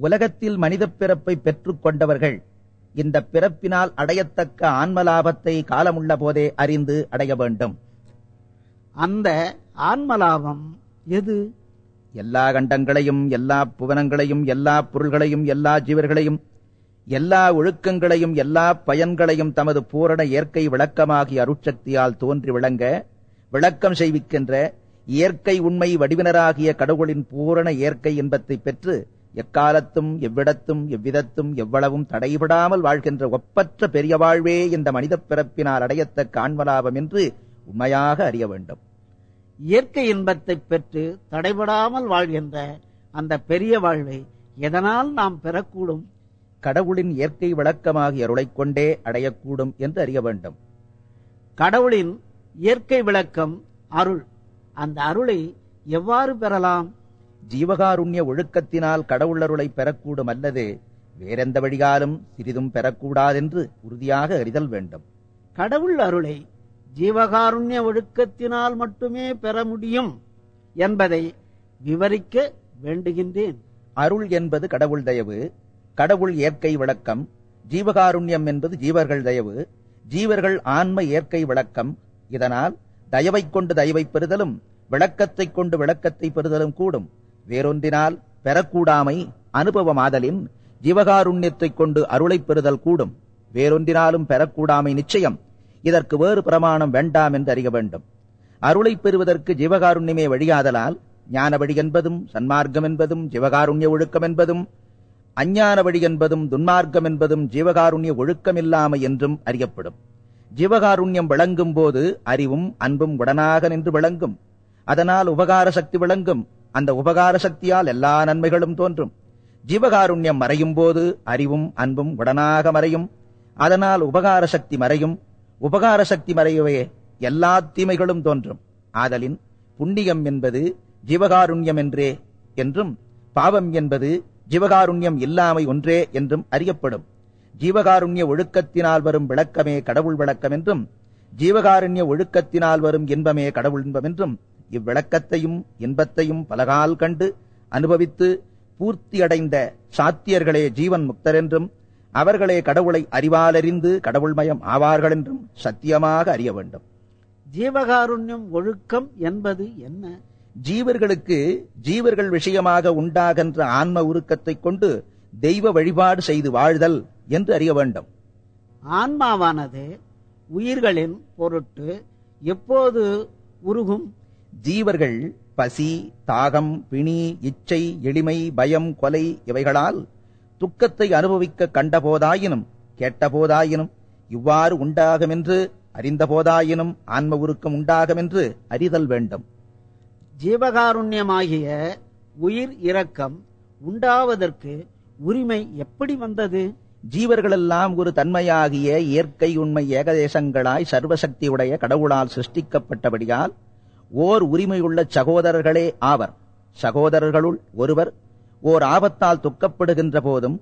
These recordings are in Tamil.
உலகத்தில் மனிதப் பிறப்பை பெற்றுக் கொண்டவர்கள் இந்த பிறப்பினால் அடையத்தக்க ஆன்ம லாபத்தை காலமுள்ள போதே அறிந்து அடைய வேண்டும். அந்த ஆன்மலாபம் எது? எல்லா கண்டங்களையும் எல்லா புவனங்களையும் எல்லா பொருள்களையும் எல்லா ஜீவர்களையும் எல்லா ஒழுக்கங்களையும் எல்லா பயன்களையும் தமது பூரண இயற்கை விளக்கமாகிய அருட்சக்தியால் தோன்றி விளங்க விளக்கம் செய்விக்கின்ற இயற்கை உண்மை வடிவினராகிய கடவுளின் பூரண இயற்கை இன்பத்தை பெற்று எக்காலத்தும் எவ்விடத்தும் எவ்விதத்தும் எவ்வளவும் தடைபடாமல் வாழ்கின்ற ஒப்பற்ற பெரிய வாழ்வே இந்த மனிதப் பிறப்பினால் அடையத்தக்க ஆன்மலாபம் என்று உண்மையாக அறிய வேண்டும். இயற்கை இன்பத்தை பெற்று தடைபடாமல் வாழ்கின்ற அந்த பெரிய வாழ்வை எதனால் நாம் பெறக்கூடும்? கடவுளின் இயற்கை விளக்கமாகிய அருளைக் கொண்டே அடையக்கூடும் என்று அறிய வேண்டும். கடவுளின் இயற்கை விளக்கம் அருள். அந்த அருளை எவ்வாறு பெறலாம்? ஜீவகாருண்ய ஒழுக்கத்தினால் கடவுளருளை பெறக்கூடும் அல்லது வேறெந்த வழியாலும் சிறிதும் பெறக்கூடாதென்று உறுதியாக அறிதல் வேண்டும். கடவுள் அருளை ஜீவகாருண்ய ஒழுக்கத்தினால் மட்டுமே பெற முடியும் என்பதை விவரிக்க வேண்டுகின்றேன். அருள் என்பது கடவுள் தயவு கடவுள் இயற்கை விளக்கம் ஜீவகாருண்யம் என்பது ஜீவர்கள் தயவு ஜீவர்கள் ஆன்ம இயற்கை விளக்கம். இதனால் தயவைக் கொண்டு தயவைப் பெறுதலும் விளக்கத்தைக் கொண்டு விளக்கத்தை பெறுதலும் கூடும். வேறொன்றினால் பெறக்கூடாமை அனுபவமாதலின் ஜீவகாருண்யத்தைக் கொண்டு அருளைப் பெறுதல் கூடும். வேறொன்றினாலும் பெறக்கூடாமை நிச்சயம். இதற்கு வேறு பிரமாணம் வேண்டாம் என்று அறிய வேண்டும். அருளை பெறுவதற்கு ஜீவகாருண்யமே வழியாதலால் ஞான வழி என்பதும் சன்மார்க்கம் என்பதும் ஜீவகாருண்ய ஒழுக்கம் என்பதும் அஞ்ஞான வழி என்பதும் துன்மார்க்கம் என்பதும் ஜீவகாருண்ய ஒழுக்கமில்லாமை என்றும் அறியப்படும். ஜீவகாருண்யம் விளங்கும் போது அறிவும் அன்பும் உடனாக நின்று விளங்கும். அதனால் உபகார சக்தி விளங்கும். அந்த உபகார சக்தியால் எல்லா நன்மைகளும் தோன்றும். ஜீவகாருண்யம் மறையும் போது அறிவும் அன்பும் உடனாக மறையும். அதனால் உபகார சக்தி மறையும். உபகார சக்தி மறையவே எல்லா தீமைகளும் தோன்றும். ஆதலின் புண்ணியம் என்பது ஜீவகாருண்யம் என்றே என்றும் பாவம் என்பது ஜீவகாருண்யம் இல்லாமை ஒன்றே என்றும் அறியப்படும். ஜீவகாருண்ய ஒழுக்கத்தினால் வரும் விளக்கமே கடவுள் விளக்கம் என்றும் ஜீவகாருண்ய ஒழுக்கத்தினால் வரும் இன்பமே கடவுள் இன்பம் என்றும் இவ்விளக்கத்தையும் இன்பத்தையும் பலகால் கண்டு அனுபவித்து பூர்த்தியடைந்த சாத்தியர்களே ஜீவன் முக்தர் என்றும் அவர்களே கடவுளை அறிவாலறிந்து கடவுள்மயம் ஆவார்கள் என்றும் சத்தியமாக அறிய வேண்டும். ஜீவகாருண்யம் ஒழுக்கம் என்பது என்ன? ஜீவர்களுக்கு ஜீவர்கள் விஷயமாக உண்டாகின்ற ஆன்ம உருக்கத்தைக் கொண்டு தெய்வ வழிபாடு செய்து வாழ்தல் என்று அறிய வேண்டும். ஆன்மாவானது உயிர்களின் பொருட்டு எப்போது உருகும்? ஜீவர்கள் பசி தாகம் பிணி இச்சை எளிமை பயம் கொலை இவைகளால் துக்கத்தை அனுபவிக்க கண்டபோதாயினும் கேட்டபோதாயினும் இவ்வாறு உண்டாகுமென்று அறிந்தபோதாயினும் ஆன்ம உருக்கம் உண்டாகுமென்று அறிதல் வேண்டும். ஜீவகாருண்யமாகிய உயிர் இரக்கம் உண்டாவதற்கு உரிமை எப்படி வந்தது? ஜீவர்களெல்லாம் ஒரு தன்மையாகிய இயற்கை உண்மை ஏகதேசங்களாய் சர்வசக்தியுடைய கடவுளால் சிருஷ்டிக்கப்பட்டபடியால் ஓர் உரிமையுள்ள சகோதரர்களே ஆவர். சகோதரர்களுள் ஒருவர் ஓர் ஆபத்தால் துக்கப்படுகின்ற போதும்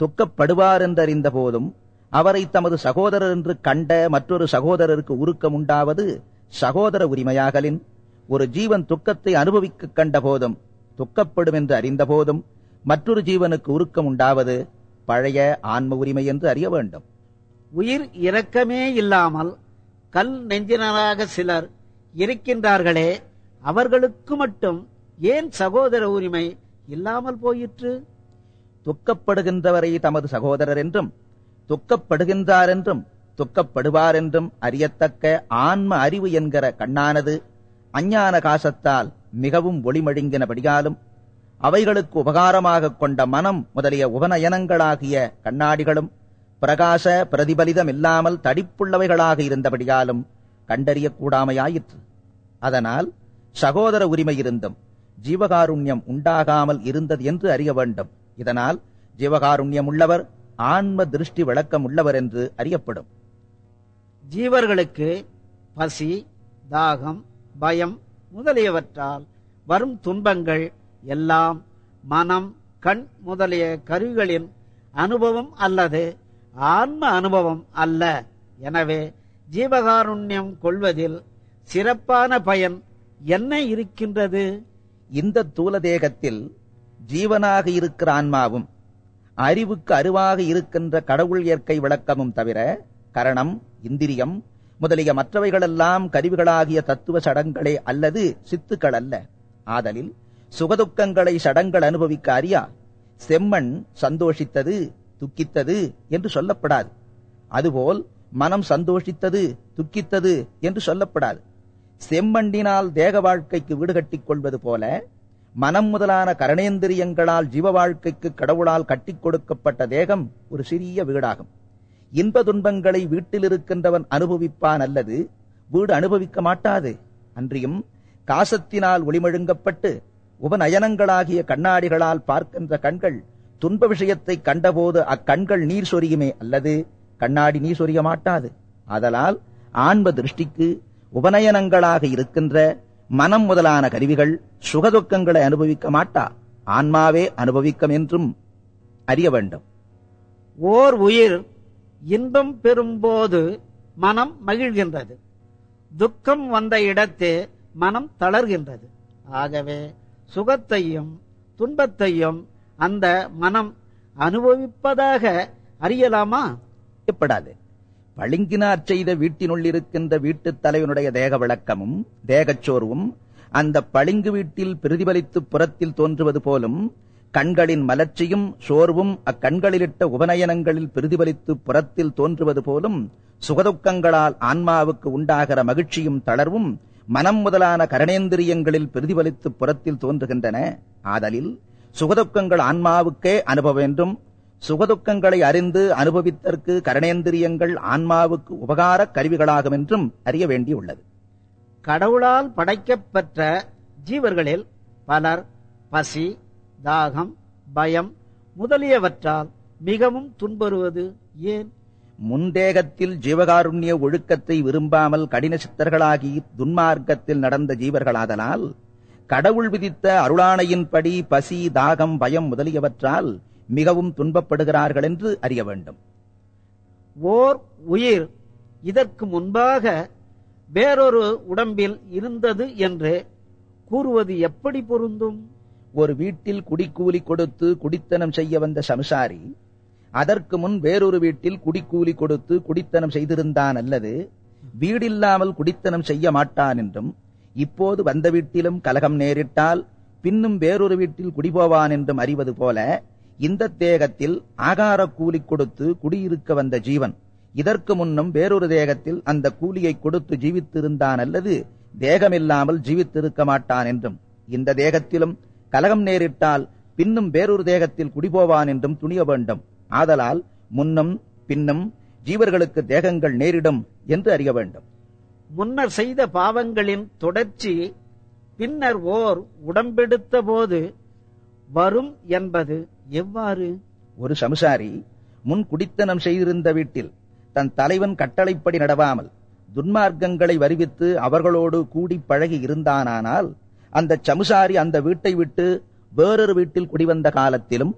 துக்கப்படுவார் என்றறிந்த போதும் அவரை தமது சகோதரர் என்று கண்ட மற்றொரு சகோதரருக்கு உருக்கம் உண்டாவது சகோதர உரிமையாகலின். ஒரு ஜீவன் துக்கத்தை அனுபவிக்க கண்ட போதும் துக்கப்படும் என்று அறிந்த போதும் மற்றொரு ஜீவனுக்கு உருக்கம் உண்டாவது பழைய ஆன்ம உரிமை என்று அறிய வேண்டும். உயிர் இரக்கமே இல்லாமல் கல் நெஞ்சினராக சிலர் இருக்கின்றார்களே அவர்களுக்கு மட்டும் ஏன் சகோதர உரிமை இல்லாமல் போயிற்று? துக்கப்படுகின்றவரை தமது சகோதரர் என்றும் துக்கப்படுகின்றார் என்றும் துக்கப்படுவார் என்றும் அறியத்தக்க ஆன்ம அறிவு என்கிற கண்ணானது அஞ்ஞான காசத்தால் மிகவும் ஒளிமழுங்கினபடியாலும் அவைகளுக்கு உபகாரமாகக் கொண்ட மனம் முதலிய உபநயனங்களாகிய கண்ணாடிகளும் பிரகாச பிரதிபலிதம் இல்லாமல் தடிப்புள்ளவைகளாக இருந்தபடியாலும் கண்டறியக்கூடாமையாயிற்று. அதனால் சகோதர உரிமை இருந்தும் ஜீவகாருண்யம் உண்டாகாமல் இருந்தது என்று அறிய வேண்டும். இதனால் ஜீவகாருண்யம் உள்ளவர் ஆன்ம திருஷ்டி விளக்கம் உள்ளவர் என்று அறியப்படும். ஜீவர்களுக்கு பசி தாகம் பயம் முதலியவற்றால் வரும் துன்பங்கள் எல்லாம் மனம் கண் முதலிய கருவிகளின் அனுபவம் அல்லது ஆன்ம அனுபவம் அல்ல. எனவே ஜீவகாருண்யம் கொள்வதில் சிறப்பான பயன் என்ன இருக்கின்றது? இந்த தூல தேகத்தில் ஜீவனாக இருக்கிற ஆன்மாவும் அறிவுக்கு அருவாக இருக்கின்ற கடவுள் இயற்கை விளக்கமும் தவிர கரணம் இந்திரியம் முதலிய மற்றவைகளெல்லாம் கருவிகளாகிய தத்துவ சடங்களே அல்லது சித்துக்கள் அல்ல. ஆதலில் சுகதுக்கங்களை சடங்கள் அனுபவிக்க அறியா செம்மண் சந்தோஷித்தது துக்கித்தது என்று சொல்லப்படாது. அதுபோல் மனம் சந்தோஷித்தது துக்கித்தது என்று சொல்லப்படாது. செம்மண்டினால் தேக வாழ்க்கைக்கு வீடு கட்டிக் கொள்வது போல மனம் முதலான கரணேந்திரியங்களால் ஜீவ வாழ்க்கைக்கு கடவுளால் கட்டிக் கொடுக்கப்பட்ட தேகம் ஒரு சிறிய வீடாகும். இன்ப துன்பங்களை வீட்டில் இருக்கின்றவன் அனுபவிப்பான் அல்லது வீடு அனுபவிக்க மாட்டாது. அன்றியும் காசத்தினால் ஒளிமழுங்கப்பட்டு உபநயனங்களாகிய கண்ணாடிகளால் பார்க்கின்ற கண்கள் துன்ப விஷயத்தை கண்டபோது அக்கண்கள் நீர் சொரியுமே அல்லது கண்ணாடி நீர் சொரிய மாட்டாது. ஆதலால் ஆன்ம திருஷ்டிக்கு உபநயனங்களாக இருக்கின்ற மனம் முதலான கருவிகள் சுகதுக்கங்களை அனுபவிக்க மாட்டா. ஆன்மாவே அனுபவிக்கும் என்றும் அறிய வேண்டும். ஓர் உயிர் இன்பம் பெறும்போது மனம் மகிழ்கின்றது. துக்கம் வந்த இடத்தே மனம் தளர்கின்றது. ஆகவே சுகத்தையும் துன்பத்தையும் அந்த மனம் அனுபவிப்பதாக அறியலாமா? செய்யப்படாது பளிங்கினார் செய்த வீட்டினுள் இருக்கின்ற வீட்டுத் தலைவனுடைய தேக விளக்கமும் தேகச்சோர்வும் அந்த பளிங்கு வீட்டில் பிரதிபலித்து புறத்தில் தோன்றுவது போலும் கண்களின் மலர்ச்சியும் சோர்வும் அக்கண்களிலிட்ட உபநயனங்களில் பிரதிபலித்து புறத்தில் தோன்றுவது போலும் சுகதுக்கங்களால் ஆன்மாவுக்கு உண்டாகிற மகிழ்ச்சியும் தளர்வும் மனம் முதலான கரணேந்திரியங்களில் பிரதிபலித்து புறத்தில் தோன்றுகின்றன. ஆதலில் சுகதுக்கங்கள் ஆன்மாவுக்கே அனுபவ வேண்டும் சுகதுக்கங்களை அறிந்து அனுபவித்தற்கு கரணேந்திரியங்கள் ஆன்மாவுக்கு உபகார கருவிகளாகும் என்றும் அறிய வேண்டியுள்ளது. கடவுளால் படைக்கப்பெற்ற ஜீவர்களில் பலர் பசி தாகம் பயம் முதலியவற்றால் மிகவும் துன்புறுவது ஏன்? முந்தேகத்தில் ஜீவகாருண்ய ஒழுக்கத்தை விரும்பாமல் கடின சித்தர்களாகி துன்மார்க்கத்தில் நடந்த ஜீவர்களாதலால் கடவுள் விதித்த அருளாணையின்படி பசி தாகம் பயம் முதலியவற்றால் மிகவும் துன்பப்படுகிறார்கள் என்று அறிய வேண்டும். ஓர் உயிர் இதற்கு முன்பாக வேறொரு உடம்பில் இருந்தது என்று கூறுவது எப்படி பொருந்தும்? ஒரு வீட்டில் குடிக்கூலி கொடுத்து குடித்தனம் செய்ய வந்த சம்சாரி அதற்கு முன் வேறொரு வீட்டில் குடிக்கூலி கொடுத்து குடித்தனம் செய்திருந்தான் அல்லது வீடில்லாமல் குடித்தனம் செய்ய மாட்டான் என்றும் இப்போது வந்த வீட்டிலும் கலகம் நேரிட்டால் பின்னும் வேறொரு வீட்டில் குடிபோவான் என்றும் அறிவது போல இந்த தேகத்தில் ஆகார கூலி கொடுத்து குடியிருக்க வந்த ஜீவன். இதற்கு முன்னும் வேறொரு தேகத்தில் அந்த கூலியை கொடுத்து ஜீவித்திருந்தான் அல்லது தேகமில்லாமல் ஜீவித்திருக்க மாட்டான் என்றும். இந்த தேகத்திலும் கலகம் நேரிட்டால் பின்னும் வேறொரு தேகத்தில் குடிபோவான் என்றும் துணிய வேண்டும். ஆதலால் முன்னும் பின்னும் ஜீவர்களுக்கு தேகங்கள் நேரிடும் என்று அறிய வேண்டும். முன்னர் செய்த பாவங்களின் தொடர்ச்சி பின்னர் ஓர் உடம்பெடுத்த போது வரும் என்பது எவ்வாறு? ஒரு சமுசாரி முன் குடித்தனம் செய்திருந்த வீட்டில் தன் தலைவன் கட்டளைப்படி நடவாமல் துன்மார்க்கங்களை வருவித்து அவர்களோடு கூடி பழகி இருந்தானானால் அந்த சமுசாரி அந்த வீட்டை விட்டு வேறொரு வீட்டில் குடிவந்த காலத்திலும்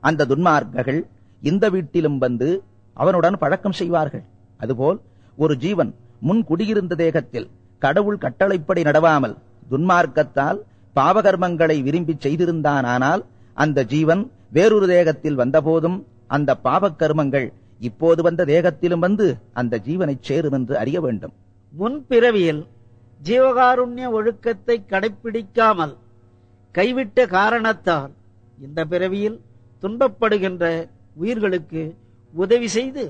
அந்த துன்மார்க்கர்கள் இந்த வீட்டிலும் வந்து அவனுடன் பழக்கம் செய்வார்கள். அதுபோல் ஒரு ஜீவன் முன் குடியிருந்த தேகத்தில் கடவுள் கட்டளைப்படி நடவாமல் துன்மார்க்கத்தால் பாவகர்மங்களை விரும்பி செய்திருந்தானால் அந்த ஜீவன் வேறொரு தேகத்தில் வந்தபோதும் அந்த பாவக்கர்மங்கள் இப்போது வந்த தேகத்திலும் வந்து அந்த ஜீவனைச் சேரும் என்று அறிய வேண்டும். முன் பிறவியில் ஜீவகாருண்ய ஒழுக்கத்தை கடைப்பிடிக்காமல் கைவிட்ட காரணத்தால் இந்த பிறவியில் துன்பப்படுகின்ற உயிர்களுக்கு உதவி செய்து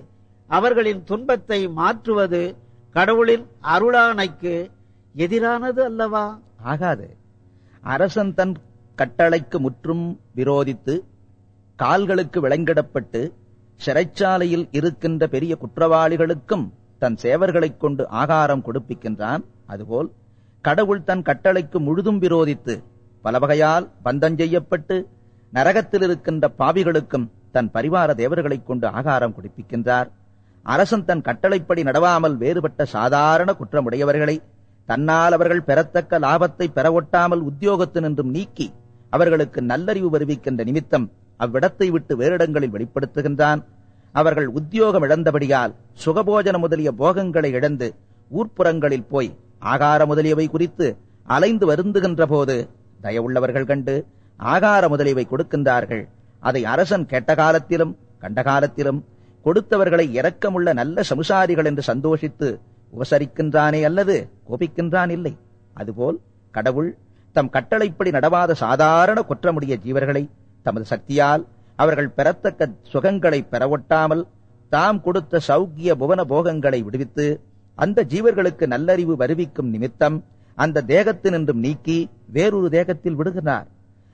அவர்களின் துன்பத்தை மாற்றுவது கடவுளின் அருளானைக்கு எதிரானது அல்லவா? ஆகாது. அரசன் தன் கட்டளைக்கு முற்றும் விரோதித்து கால்களுக்கு விளங்கிடப்பட்டு சிறைச்சாலையில் இருக்கின்ற பெரிய குற்றவாளிகளுக்கும் தன் சேவர்களைக் கொண்டு ஆகாரம் கொடுப்பிக்கின்றான். அதுபோல் கடவுள் தன் கட்டளைக்கு முழுதும் விரோதித்து பல வகையால் பந்தம் செய்யப்பட்டு நரகத்தில் இருக்கின்ற பாவிகளுக்கும் தன் பரிவார தேவர்களைக் கொண்டு ஆகாரம் குடிப்பிக்கின்றார். அரசன் தன் கட்டளைப்படி நடவாமல் வேறுபட்ட சாதாரண குற்றமுடையவர்களை தன்னால் அவர்கள் பெறத்தக்க லாபத்தை பெற ஒட்டாமல் உத்தியோகத்தினின்றும் நீக்கி அவர்களுக்கு நல்லறிவு வருவிக்கின்ற நிமித்தம் அவ்விடத்தை விட்டு வேறிடங்களில் வெளிப்படுத்துகின்றான். அவர்கள் உத்தியோகம் இழந்தபடியால் சுகபோஜன முதலிய போகங்களை இழந்து ஊர்ப்புறங்களில் போய் ஆகார முதலியவை குறித்து அலைந்து வருந்துகின்ற போது தயவுள்ளவர்கள் கண்டு ஆகார முதலியவை கொடுக்கின்றார்கள். அதை அரசன் கெட்ட காலத்திலும் கண்ட காலத்திலும் கொடுத்தவர்களை இரக்கமுள்ள நல்ல சமுசாரிகள் என்று சந்தோஷித்து உபசரிக்கின்றானே அல்லது கோபிக்கின்றான் இல்லை. அதுபோல் கடவுள் தம் கட்டளைப்படி நடவாத சாதாரண குற்றமுடைய ஜீவர்களை தமது சக்தியால் அவர்கள் பெறத்தக்க சுகங்களை பெறவொட்டாமல் தாம் கொடுத்த சௌக்கிய புவன போகங்களை விடுவித்து அந்த ஜீவர்களுக்கு நல்லறிவு வருவிக்கும் நிமித்தம் அந்த தேகத்தினின்றும் நீக்கி வேறொரு தேகத்தில் விடுகிறார்.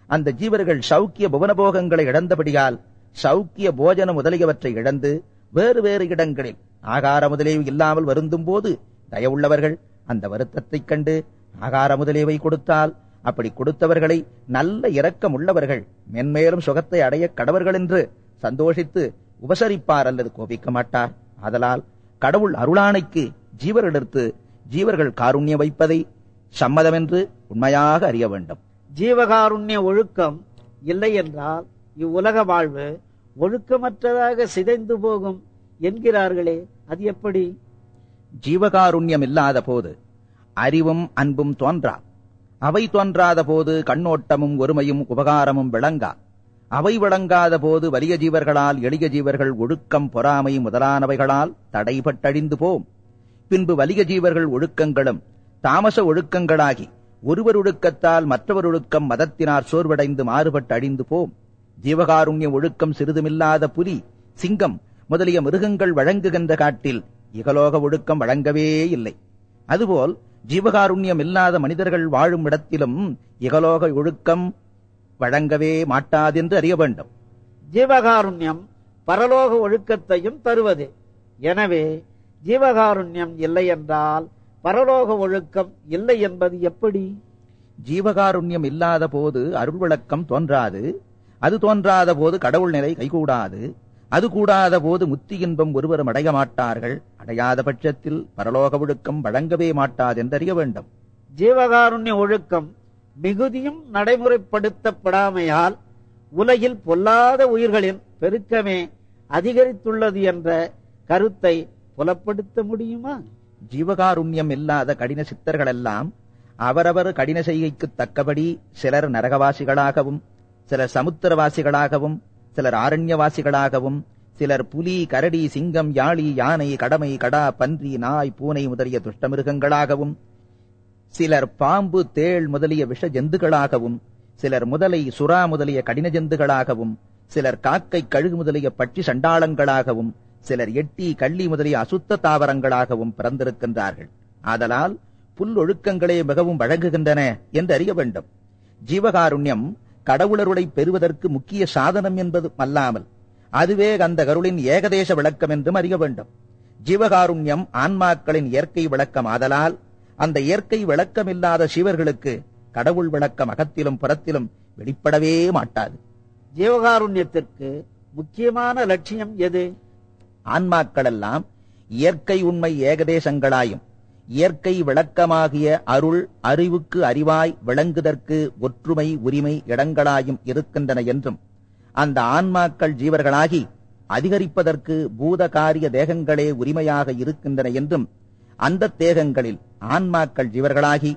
அந்த ஜீவர்கள் சௌக்கிய புவனபோகங்களை இழந்தபடியால் சௌக்கிய போஜனம் முதலியவற்றை இழந்து வேறு வேறு இடங்களில் ஆகார முதலேவு இல்லாமல் வருந்தும் போது தயவுள்ளவர்கள் அந்த வருத்தத்தைக் கண்டு ஆகார முதலியவை கொடுத்தால் அப்படி கொடுத்தவர்களை நல்ல இரக்கம் உள்ளவர்கள் மென்மேலும் சுகத்தை அடைய கடவர்கள் என்று சந்தோஷித்து உபசரிப்பார் அல்லது கோபிக்க மாட்டார். ஆதலால் கடவுள் அருளானைக்கு ஜீவர் எடுத்து ஜீவர்கள் காருண்யம் வைப்பதை சம்மதமென்று உண்மையாக அறிய வேண்டும். ஜீவகாருண்ய ஒழுக்கம் இல்லை என்றால் இவ்வுலக வாழ்வு ஒழுக்கமற்றதாக சிதைந்து போகும். என்கிறார்களே அது எப்படி? ஜீவகாருண்யம் இல்லாத போது அறிவும் அன்பும் தோன்றா. அவை தோன்றாத போது கண்ணோட்டமும் ஒருமையும் உபகாரமும் விளங்கா. அவை விளங்காத போது வலிய ஜீவர்களால் எளிய ஜீவர்கள் ஒழுக்கம் பொறாமை முதலானவைகளால் தடைபட்டழிந்து போம். பின்பு வலிய ஜீவர்கள் ஒழுக்கங்களும் தாமச ஒழுக்கங்களாகி ஒருவர் ஒழுக்கத்தால் மற்றவர் ஒழுக்கம் மதத்தினார் சோர்வடைந்து மாறுபட்டு அழிந்து போம். ஜீவகாருண்ய ஒழுக்கம் சிறிதுமில்லாத புலி சிங்கம் முதலிய மிருகங்கள் வழங்குகின்ற காட்டில் இகலோக ஒழுக்கம் வழங்கவே இல்லை. அதுபோல் ஜீவகாருண்யம் இல்லாத மனிதர்கள் வாழும் இடத்திலும் இகலோக ஒழுக்கம் வழங்கவே மாட்டாதென்று அறிய வேண்டும். ஜீவகாருண்யம் பரலோக ஒழுக்கத்தையும் தருவது. எனவே ஜீவகாருண்யம் இல்லை என்றால் பரலோக ஒழுக்கம் இல்லை என்பது எப்படி? ஜீவகாருண்யம் இல்லாத போது அருள் விளக்கம் தோன்றாது. அது தோன்றாத போது கடவுள் நிலை கைகூடாது. அது கூடாத போது முத்தி இன்பம் ஒருவரும் அடைய மாட்டார்கள். அடையாத பட்சத்தில் பரலோக ஒழுக்கம் வழங்கவே மாட்டாதென்று அறிய வேண்டும். ஜீவகாருண்ய ஒழுக்கம் மிகுதியும் நடைமுறைப்படுத்தப்படாமையால் உலகில் பொல்லாத உயிர்களின் பெருக்கமே அதிகரித்துள்ளது என்ற கருத்தை புலப்படுத்த முடியுமா? ஜீவகாருண்யம் இல்லாத கடின சித்தர்களெல்லாம் அவரவர் கடின செய்கைக்கு தக்கபடி சிலர் நரகவாசிகளாகவும் சிலர் சமுத்திரவாசிகளாகவும் சிலர் ஆரண்யவாசிகளாகவும் சிலர் புலி கரடி சிங்கம் யாழி யானை கடமை கடா பன்றி நாய் பூனை முதலிய துஷ்டமிருகங்களாகவும் சிலர் பாம்பு தேள் முதலிய விஷ ஜந்துகளாகவும் சிலர் முதலை சுறா முதலிய கடின ஜந்துகளாகவும் சிலர் காக்கை கழுகு முதலிய பட்சி சண்டாளங்களாகவும் சிலர் எட்டி கள்ளி முதலிய அசுத்த தாவரங்களாகவும் பிறந்திருக்கின்றார்கள். ஆதலால் புல் ஒழுக்கங்களே மிகவும் வழங்குகின்றன என்று அறிய வேண்டும். ஜீவகாருண்யம் கடவுளருளை பெறுவதற்கு முக்கிய சாதனம் என்பது அல்லாமல் அதுவே அந்த கருளின் ஏகதேச விளக்கம் என்றும் அறிய வேண்டும். ஜீவகாருண்யம் ஆன்மாக்களின் இயற்கை விளக்கம் ஆதலால் அந்த இயற்கை விளக்கமில்லாத சிவர்களுக்கு கடவுள் விளக்கம் அகத்திலும் புறத்திலும் வெளிப்படவே மாட்டாது. ஜீவகாருண்யத்திற்கு முக்கியமான லட்சியம் எது? ஆன்மாக்களெல்லாம் இயற்கை உண்மை ஏகதேசங்களாயும் இயற்கை விளக்கமாகிய அருள் அறிவுக்கு அறிவாய் விளங்குதற்கு ஒற்றுமை உரிமை இடங்களாயும் இருக்கின்றன என்றும் அந்த ஆன்மாக்கள் ஜீவர்களாகி அதிகரிப்பதற்கு பூத காரிய தேகங்களே உரிமையாக இருக்கின்றன என்றும் அந்த தேகங்களில் ஆன்மாக்கள் ஜீவர்களாகி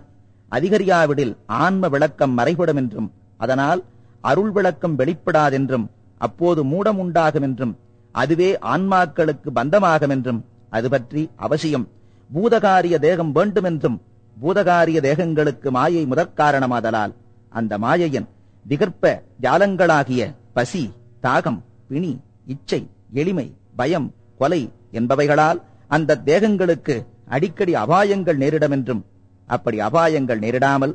அதிகரியாவிடில் ஆன்ம விளக்கம் மறைபடும் என்றும் அதனால் அருள் விளக்கம் வெளிப்படாதென்றும் அப்போது மூடம் உண்டாகும் என்றும் அதுவே ஆன்மாக்களுக்கு பந்தமாகும் என்றும் அது பற்றி அவசியம். பூதகாரிய தேகம் வேண்டுமென்றும் பூதகாரிய தேகங்களுக்கு மாயை முதற்காரணமாதலால் அந்த மாயையின் திகர்ப்ப ஜாலங்களாகிய பசி தாகம் பிணி இச்சை எளிமை பயம் கொலை என்பவைகளால் அந்த தேகங்களுக்கு அடிக்கடி அபாயங்கள் நேரிடமென்றும் அப்படி அபாயங்கள் நேரிடாமல்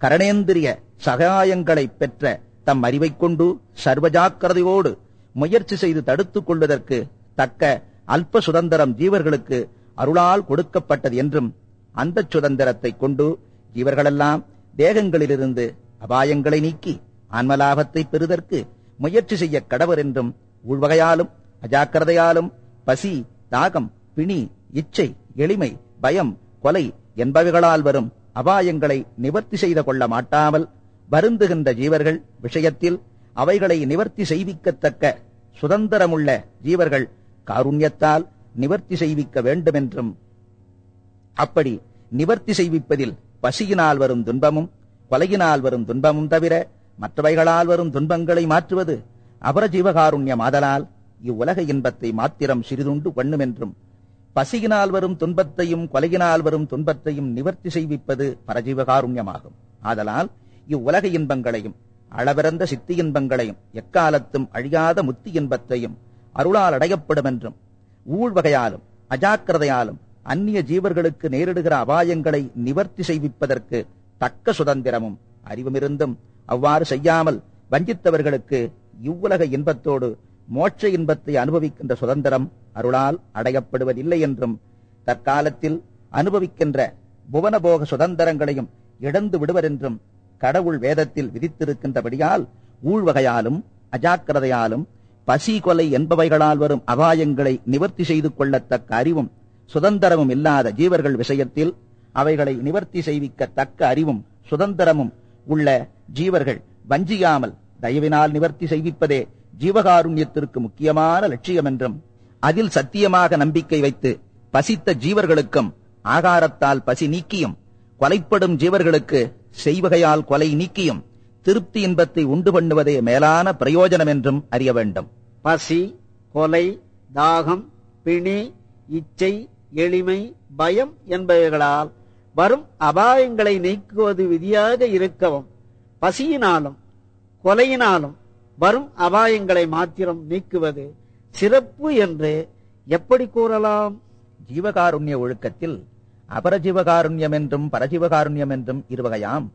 கரணேந்திரிய சகாயங்களைப் பெற்ற தம் அறிவைக் கொண்டு சர்வஜாக்கிரதையோடு முயற்சி செய்து தடுத்துக் கொள்வதற்கு தக்க அல்ப சுதந்திரம் ஜீவர்களுக்கு அருளால் கொடுக்கப்பட்டது என்றும் அந்த சுதந்திரத்தைக் கொண்டு ஜீவர்களெல்லாம் தேகங்களிலிருந்து அபாயங்களை நீக்கி ஆன்மலாபத்தை பெறுதற்கு முயற்சி செய்ய கடவர் என்றும் உள்வகையாலும் அஜாக்கிரதையாலும் பசி தாகம் பிணி இச்சை எளிமை பயம் கொலை என்பவைகளால் வரும் அபாயங்களை நிவர்த்தி செய்து கொள்ள மாட்டாமல் வருந்துகின்ற ஜீவர்கள் விஷயத்தில் அவைகளை நிவர்த்தி செய்விக்கத்தக்க சுதந்திரமுள்ள ஜீவர்கள் காருண்யத்தால் நிவர்த்தி செய்விக்க வேண்டுமென்றும் அப்படி நிவர்த்தி செய்விப்பதில் பசியினால் வரும் துன்பமும் கொலையினால் வரும் துன்பமும் தவிர மற்றவைகளால் வரும் துன்பங்களை மாற்றுவது அபரஜீவகாருண்யம் ஆதலால் இவ்வுலக இன்பத்தை மாத்திரம் சிறிதுண்டு பண்ணுமென்றும் பசியினால் வரும் துன்பத்தையும் கொலையினால் வரும் துன்பத்தையும் நிவர்த்தி செய்விப்பது பரஜீவகாருண்யமாகும். ஆதலால் இவ்வுலக இன்பங்களையும் அளவிறந்த சித்தி இன்பங்களையும் எக்காலத்தும் அழியாத முத்தி இன்பத்தையும் அருளால் அடையப்படும் என்றும் ஊழ்வகையாலும் அஜாக்கிரதையாலும் அந்நிய ஜீவர்களுக்கு நேரிடுகிற அபாயங்களை நிவர்த்தி செய்விப்பதற்கு தக்க சுதந்திரமும் அறிவுமிருந்தும் அவ்வாறு செய்யாமல் வஞ்சித்தவர்களுக்கு இவ்வுலக இன்பத்தோடு மோட்ச இன்பத்தை அனுபவிக்கின்ற சுதந்திரம் அருளால் அடையப்படுவதில்லை என்றும் தற்காலத்தில் அனுபவிக்கின்ற புவனபோக சுதந்திரங்களையும் இழந்து விடுவர் என்றும் கடவுள் வேதத்தில் விதித்திருக்கின்றபடியால் ஊழ்வகையாலும் அஜாக்கிரதையாலும் பசி கொலை என்பவைகளால் வரும் அபாயங்களை நிவர்த்தி செய்து கொள்ளத்தக்க அறிவும் சுதந்திரமும் இல்லாத ஜீவர்கள் விஷயத்தில் அவைகளை நிவர்த்தி செய்விக்க தக்க அறிவும் சுதந்திரமும் உள்ள ஜீவர்கள் வஞ்சியாமல் தயவினால் நிவர்த்தி செய்விப்பதே ஜீவகாருண்யத்திற்கு முக்கியமான லட்சியம் என்றும் அதில் சத்தியமாக நம்பிக்கை வைத்து பசித்த ஜீவர்களுக்கும் ஆகாரத்தால் பசி நீக்கியும் கொலைப்படும் ஜீவர்களுக்கு செய்வகையால் கொலை நீக்கியும் திருப்தி இன்பத்தை உண்டு பண்ணுவதே மேலான பிரயோஜனம் என்றும் அறிய வேண்டும். பசி கொலை தாகம் பிணி இச்சை எளிமை பயம் என்பவைகளால் வரும் அபாயங்களை நீக்குவது விதியாக இருக்கவும் பசியினாலும் கொலையினாலும் வரும் அபாயங்களை மாத்திரம் நீக்குவது சிறப்பு என்று எப்படி கூறலாம்? ஜீவகாருண்ய ஒழுக்கத்தில் அபரஜீவகாருண்யம் என்றும் பரஜீவகாருண்யம் என்றும் இருவகையாம்.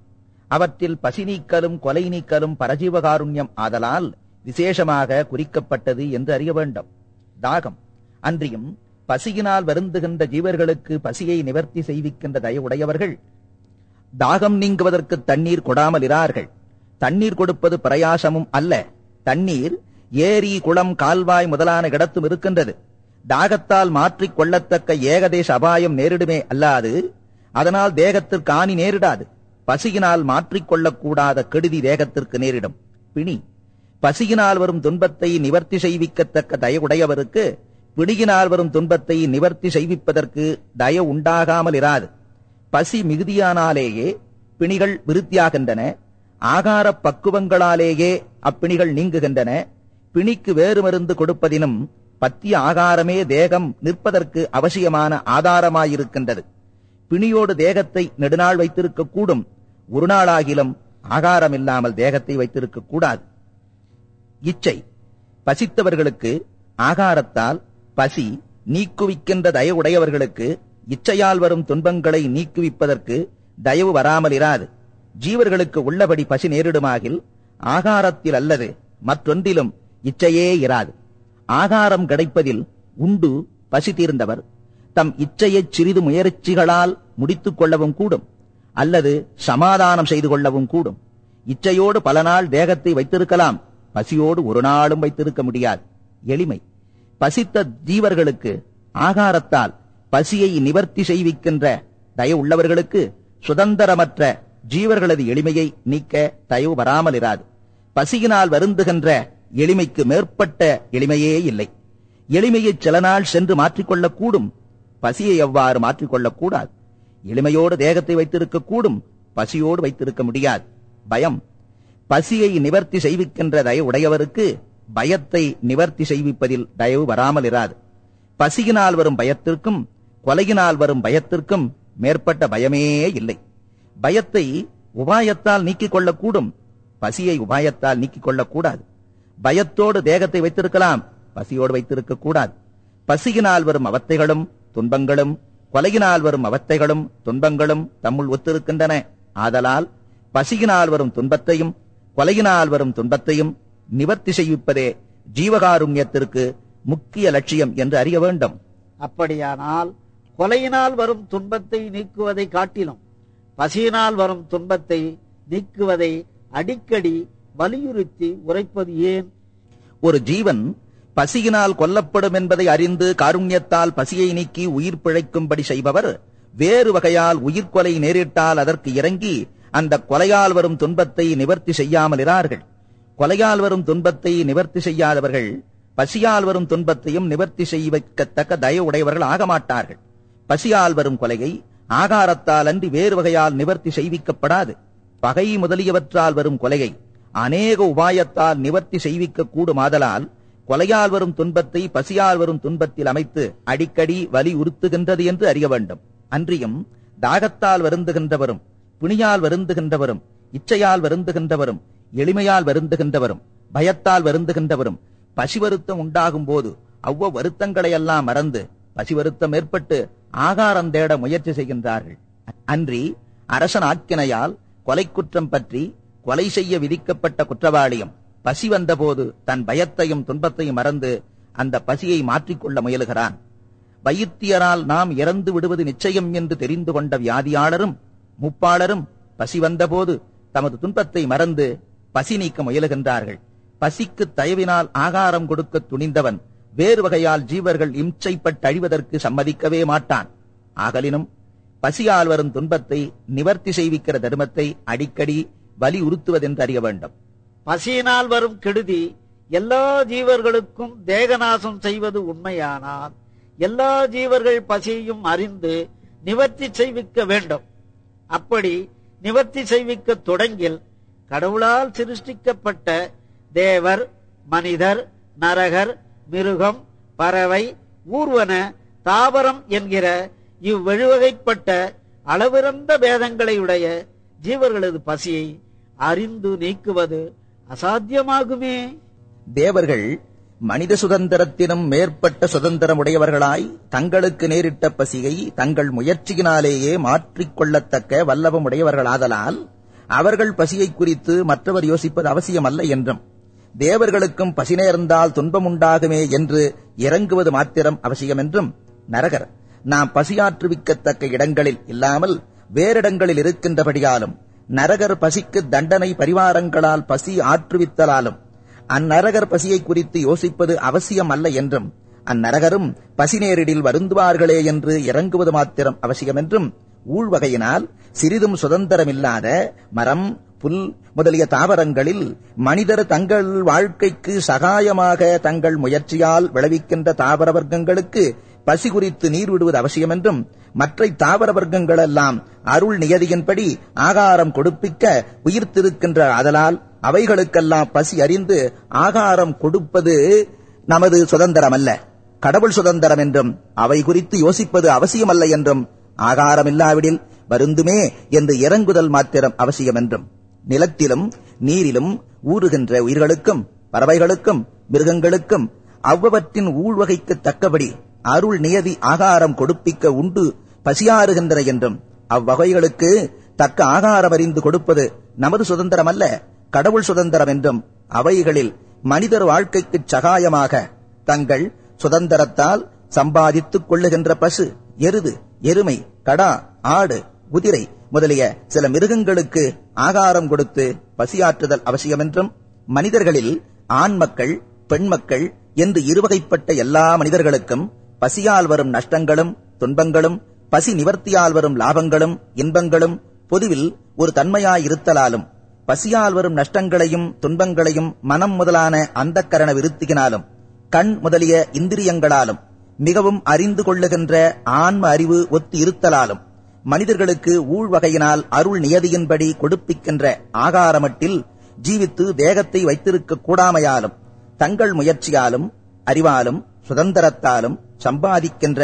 அவற்றில் பசி நீக்கலும் கொலை நீக்கலும் பரஜீவகாருண்யம் ஆதலால் விசேஷமாக குறிக்கப்பட்டது என்று அறிய வேண்டும். தாகம். அன்றியும் பசியினால் வருந்துகின்ற ஜீவர்களுக்கு பசியை நிவர்த்தி செய்விக்கின்ற தயவுடையவர்கள் தாகம் நீங்குவதற்கு தண்ணீர் கொடாமல் இரார்கள். தண்ணீர் கொடுப்பது பிரயாசமும் அல்ல. தண்ணீர் ஏரி குளம் கால்வாய் முதலான இடத்தும் இருக்கின்றது. தாகத்தால் மாற்றிக் கொள்ளத்தக்க ஏகதேச அபாயம் நேரிடுமே அல்லாது அதனால் தேகத்திற்கு ஆணி நேரிடாது. பசியினால் மாற்றிக் கொள்ளக்கூடாத கெடுதி தேகத்திற்கு நேரிடும். பிணி. பசியினால் வரும் துன்பத்தை நிவர்த்தி செய்விக்கத்தக்க தயவுடையவருக்கு பிடியினால் வரும் துன்பத்தை நிவர்த்தி செய்விப்பதற்கு தய உண்டாகாமல் இராது. பசி மிகுதியானாலேயே பிணிகள் விருத்தியாகின்றன. ஆகார பக்குவங்களாலேயே அப்பிணிகள் நீங்குகின்றன. பிணிக்கு வேறு மருந்து கொடுப்பதினும் பத்திய ஆகாரமே தேகம் நிற்பதற்கு அவசியமான ஆதாரமாயிருக்கின்றது. பிணியோடு தேகத்தை நெடுநாள் வைத்திருக்க கூடும். ஒரு நாளாகிலும் ஆகாரம் இல்லாமல் தேகத்தை வைத்திருக்க கூடாது. இச்சை. பசித்தவர்களுக்கு ஆகாரத்தால் பசி நீக்குவிக்கின்ற தயவுடையவர்களுக்கு இச்சையால் வரும் துன்பங்களை நீக்குவிப்பதற்கு தயவு வராமல் இராது. ஜீவர்களுக்கு உள்ளபடி பசி நேரிடுமாகில் ஆகாரத்தில் அல்லது மற்றொன்றிலும் இச்சையே இராது. ஆகாரம் கிடைப்பதில் உண்டு பசி தீர்ந்தவர். தம் இச்சையைச் சிறிது முயற்சிகளால் முடித்துக் கொள்ளவும் கூடும் அல்லது சமாதானம் செய்து கொள்ளவும் கூடும். இச்சையோடு பல நாள் தேகத்தை வைத்திருக்கலாம். பசியோடு ஒரு நாளும் வைத்திருக்க முடியாது. எளிமை. பசித்த ஜீவர்களுக்கு ஆகாரத்தால் பசியை நிவர்த்தி செய்விக்கின்ற தயவு உள்ளவர்களுக்கு சுதந்திரமற்ற ஜீவர்களது எளிமையை நீக்க தயவு வராமல் இராது பசியினால் வருந்துகின்ற எளிமைக்கு மேற்பட்ட எளிமையே இல்லை. எளிமையை சில நாள் சென்று மாற்றிக்கொள்ளக்கூடும். பசியை எவ்வாறு மாற்றிக்கொள்ளக் கூடாது? எளிமையோடு தேகத்தை வைத்திருக்க கூடும் பசியோடு வைத்திருக்க முடியாது. பயம். பசியை நிவர்த்தி செய்விக்கின்ற தயவு உடையவருக்கு பயத்தை நிவர்த்தி செய்விப்பதில் தயவு வராமல் இராது. பசியினால் வரும் பயத்திற்கும் கொலையினால் வரும் பயத்திற்கும் மேற்பட்ட பயமே இல்லை. பயத்தை உபாயத்தால் நீக்கிக் கொள்ளக்கூடும் பசியை உபாயத்தால் நீக்கிக் கொள்ளக்கூடாது பயத்தோடு தேகத்தை வைத்திருக்கலாம் பசியோடு வைத்திருக்க கூடாது. பசியினால் வரும் அவத்தைகளும் துன்பங்களும் கொலையினால் வரும் அவத்தைகளும் துன்பங்களும் தம்முள் ஒத்திருக்கின்றன. ஆதலால் பசியினால் வரும் துன்பத்தையும் கொலையினால் வரும் துன்பத்தையும் நிவர்த்தி செய்விப்பதே ஜீவகாருண்யத்திற்கு முக்கிய லட்சியம் என்று அறிய வேண்டும். அப்படியானால் கொலையினால் வரும் துன்பத்தை நீக்குவதை காட்டிலும் பசியினால் வரும் துன்பத்தை நீக்குவதை அடிக்கடி வலியுறுத்தி உரைப்பது ஏன்? ஒரு ஜீவன் பசியினால் கொல்லப்படும் என்பதை அறிந்து காருண்யத்தால் பசியை நீக்கி உயிர் பிழைக்கும்படி செய்பவர் வேறு வகையால் உயிர்கொலை நேரிட்டால் அதற்கு இறங்கி அந்த கொலையால் வரும் துன்பத்தை நிவர்த்தி செய்யாமலிரார்கள் கொலையால் வரும் துன்பத்தை நிவர்த்தி செய்யாதவர்கள் பசியால் வரும் துன்பத்தையும் நிவர்த்தி செய்வதற்கத்தக்க தய உடையவர்கள் ஆக மாட்டார்கள். பசியால் வரும் கொலையை ஆகாரத்தால் அன்றி வேறு வகையால் நிவர்த்தி செய்விக்கப்படாது. பகை முதலியவற்றால் வரும் கொலையை அநேக உபாயத்தால் நிவர்த்தி செய்விக்க கூடுமாதலால் கொலையால் வரும் துன்பத்தை பசியால் வரும் துன்பத்தில் அமைத்து அடிக்கடி வலியுறுத்துகின்றது என்று அறிய வேண்டும். அன்றியும் தாகத்தால் வருந்துகின்றவரும் துணியால் வருந்துகின்றவரும் இச்சையால் வருந்துகின்றவரும் எளிமையால் வருந்துகின்றவரும் பயத்தால் வருந்துகின்றவரும் பசி வருத்தம் உண்டாகும் போது அவ்வ வருத்தங்களையெல்லாம் மறந்து பசி வருத்தம் ஏற்பட்டு ஆகாரம் தேட முயற்சி செய்கின்றார்கள். அன்றி அரசன் ஆக்கினையால் கொலை குற்றம் பற்றி கொலை செய்ய விதிக்கப்பட்ட குற்றவாளியும் பசி வந்தபோது தன் பயத்தையும் துன்பத்தையும் மறந்து அந்த பசியை மாற்றிக்கொள்ள முயலுகிறான். வைத்தியரால் நாம் இறந்து விடுவது நிச்சயம் என்று தெரிந்து கொண்ட வியாதியாளரும் முப்பாளரும் பசி வந்தபோது தமது துன்பத்தை மறந்து பசி நீக்க முயலுகின்றார்கள். பசிக்கு தயவினால் ஆகாரம் கொடுக்க துணிந்தவன் வேறு வகையால் ஜீவர்கள் இம்சைப்பட்டு அழிவதற்கு சம்மதிக்கவே மாட்டான். ஆகலினும் பசியால் வரும் துன்பத்தை நிவர்த்தி செய்விக்கிற தர்மத்தை அடிக்கடி வலியுறுத்துவதென்று அறிய வேண்டும். பசியினால் வரும் கெடுதி எல்லா ஜீவர்களுக்கும் தேகநாசம் செய்வது உண்மையானால் எல்லா ஜீவர்கள் பசியையும் அறிந்து நிவர்த்தி செய்விக்க வேண்டும். அப்படி நிவர்த்தி செய்விக்க தொடங்கில் கடவுளால் சிருஷ்டிக்கப்பட்ட தேவர் மனிதர் நரகர் மிருகம் பறவை ஊர்வன தாவரம் என்கிற இவ்வழுவகைப்பட்ட அளவிறந்த பேதங்களையுடைய ஜீவர்களது பசியை அறிந்து நீக்குவது அசாத்தியமாகுமே. தேவர்கள் மனித சுதந்திரத்தினும் மேற்பட்ட சுதந்திரமுடையவர்களாய் தங்களுக்கு நேரிட்ட பசியை தங்கள் முயற்சியினாலேயே மாற்றிக்கொள்ளத்தக்க வல்லவம் உடையவர்களாதலால் அவர்கள் பசியை குறித்து மற்றவர் யோசிப்பது அவசியமல்ல என்றும் தேவர்களுக்கும் பசி நேர்ந்தால் துன்பம் உண்டாகுமே என்று இறங்குவது மாத்திரம் அவசியம் என்றும் நரகர் நாம் பசியாற்றுவிக்கத்தக்க இடங்களில் இல்லாமல் வேறிடங்களில் இருக்கின்றபடியாலும் நரகர் பசிக்கு தண்டனை பரிவாரங்களால் பசி ஆற்றுவித்தலாலும் அந்நரகர் பசியை குறித்து யோசிப்பது அவசியம் அல்ல என்றும் அந்நரகரும் பசி நேரிடில் வருந்துவார்களே என்று இறங்குவது மாத்திரம் அவசியம் என்றும் ஊழ்வகையினால் சிறிதும் சுதந்திரமில்லாத மரம் புல் முதலிய தாவரங்களில் மனிதர் தங்கள் வாழ்க்கைக்கு சகாயமாக தங்கள் முயற்சியால் விளைவிக்கின்ற தாவர வர்க்கங்களுக்கு பசி குறித்து நீர் விடுவது அவசியம் என்றும் மற்ற தாவர வர்க்கங்களெல்லாம் அருள் நியதியின்படி ஆகாரம் கொடுப்பிக்க உயிர்த்திருக்கின்ற அதலால் அவைகளுக்கெல்லாம் பசி அறிந்து ஆகாரம் கொடுப்பது நமது சுதந்திரம் அல்ல கடவுள் சுதந்திரம் என்றும் அவை குறித்து யோசிப்பது அவசியமல்ல என்றும் ஆகாரம் இல்லாவிடில் வருந்துமே என்று இறங்குதல் மாத்திரம் அவசியம் என்றும் நிலத்திலும் நீரிலும் ஊறுகின்ற உயிர்களுக்கும் பறவைகளுக்கும் மிருகங்களுக்கும் அவ்வவற்றின் ஊழ்வகைக்கு தக்கபடி அருள் நியதி ஆகாரம் கொடுப்பிக்க உண்டு பசியாறுகின்ற என்றும் அவ்வகைகளுக்கு தக்க ஆகாரம் அறிந்து கொடுப்பது நமது சுதந்திரம் அல்ல கடவுள் சுதந்திரம் என்றும் அவைகளில் மனிதர் வாழ்க்கைக்கு சகாயமாக தங்கள் சுதந்திரத்தால் சம்பாதித்துக் கொள்ளுகின்ற பசு எருது எருமை கடா ஆடு குதிரை முதலிய சில மிருகங்களுக்கு ஆகாரம் கொடுத்து பசியாற்றுதல் அவசியம் என்றும் மனிதர்களில் ஆண் மக்கள் பெண் மக்கள் என்று இருவகைப்பட்ட எல்லா மனிதர்களுக்கும் பசியால் வரும் நஷ்டங்களும் துன்பங்களும் பசி நிவர்த்தியால் வரும் லாபங்களும் இன்பங்களும் பொதுவில் ஒரு தன்மையாயிருத்தலாலும் பசியால் வரும் நஷ்டங்களையும் துன்பங்களையும் மனம் முதலான அந்த கரண விருத்தியினாலும் கண் முதலிய இந்திரியங்களாலும் மிகவும் அறிந்து கொள்ளுகின்ற ஆன்ம அறிவு ஒத்து இருத்தலாலும் மனிதர்களுக்கு ஊழ்வகையினால் அருள் நியதியின்படி கொடுப்பிக்கின்ற ஆகாரமட்டில் ஜீவித்து தேகத்தை வைத்திருக்க கூடாமையாலும் தங்கள் முயற்சியாலும் அறிவாலும் சுதந்திரத்தாலும் சம்பாதிக்கின்ற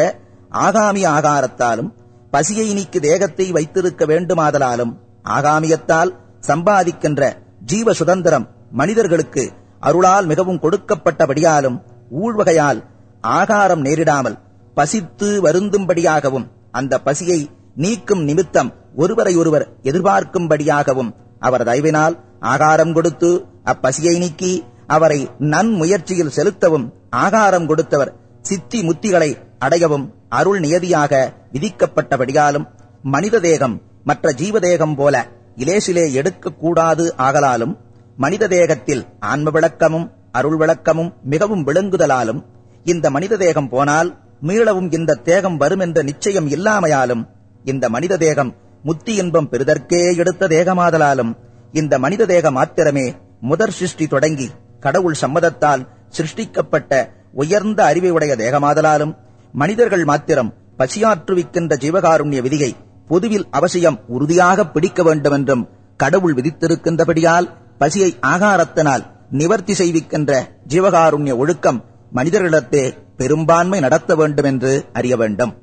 ஆகாமி ஆகாரத்தாலும் பசியை நீக்கு தேகத்தை வைத்திருக்க வேண்டுமாதலாலும் ஆகாமியத்தால் சம்பாதிக்கின்ற ஜீவ சுதந்திரம் மனிதர்களுக்கு அருளால் மிகவும் கொடுக்கப்பட்டபடியாலும் ஊழ்வகையால் ஆகாரம் நேரிடாமல் பசித்து வருந்தும்படியாகவும் அந்த பசியை நீக்கும் நிமித்தம் ஒருவரை ஒருவர் எதிர்பார்க்கும்படியாகவும் அவர் தயவினால் ஆகாரம் கொடுத்து அப்பசியை நீக்கி அவரை நன்முயற்சியில் செலுத்தவும் ஆகாரம் கொடுத்தவர் சித்தி முத்திகளை அடையவும் அருள் நியதியாக விதிக்கப்பட்டபடியாலும் மனித தேகம் மற்ற ஜீவதேகம் போல இலேசிலே எடுக்கக்கூடாது ஆகலாலும் மனித தேகத்தில் ஆன்ம விளக்கமும் அருள் விளக்கமும் மிகவும் விளங்குதலாலும் இந்த மனித தேகம் போனால் மீளவும் இந்த தேகம் வரும் என்ற நிச்சயம் இல்லாமையாலும் இந்த மனித தேகம் முத்தி இன்பம் பெறுதற்கே எடுத்த தேகமாதலாலும் இந்த மனித தேக மாத்திரமே முதற் சிருஷ்டி தொடங்கி கடவுள் சம்மதத்தால் சிருஷ்டிக்கப்பட்ட உயர்ந்த அறிவை உடைய தேகமாதலாலும் மனிதர்கள் மாத்திரம் பசியாற்றுவிக்கின்ற ஜீவகாருண்ய விதியை பொதுவில் அவசியம் உறுதியாக பிடிக்க வேண்டும் என்றும் கடவுள் விதித்திருக்கின்றபடியால் பசியை ஆகாரத்தினால் நிவர்த்தி செய்விக்கின்ற ஜீவகாருண்ய ஒழுக்கம் மனிதர்களிடத்தே பெரும்பான்மை நடத்த வேண்டும் என்று அறிய வேண்டும்.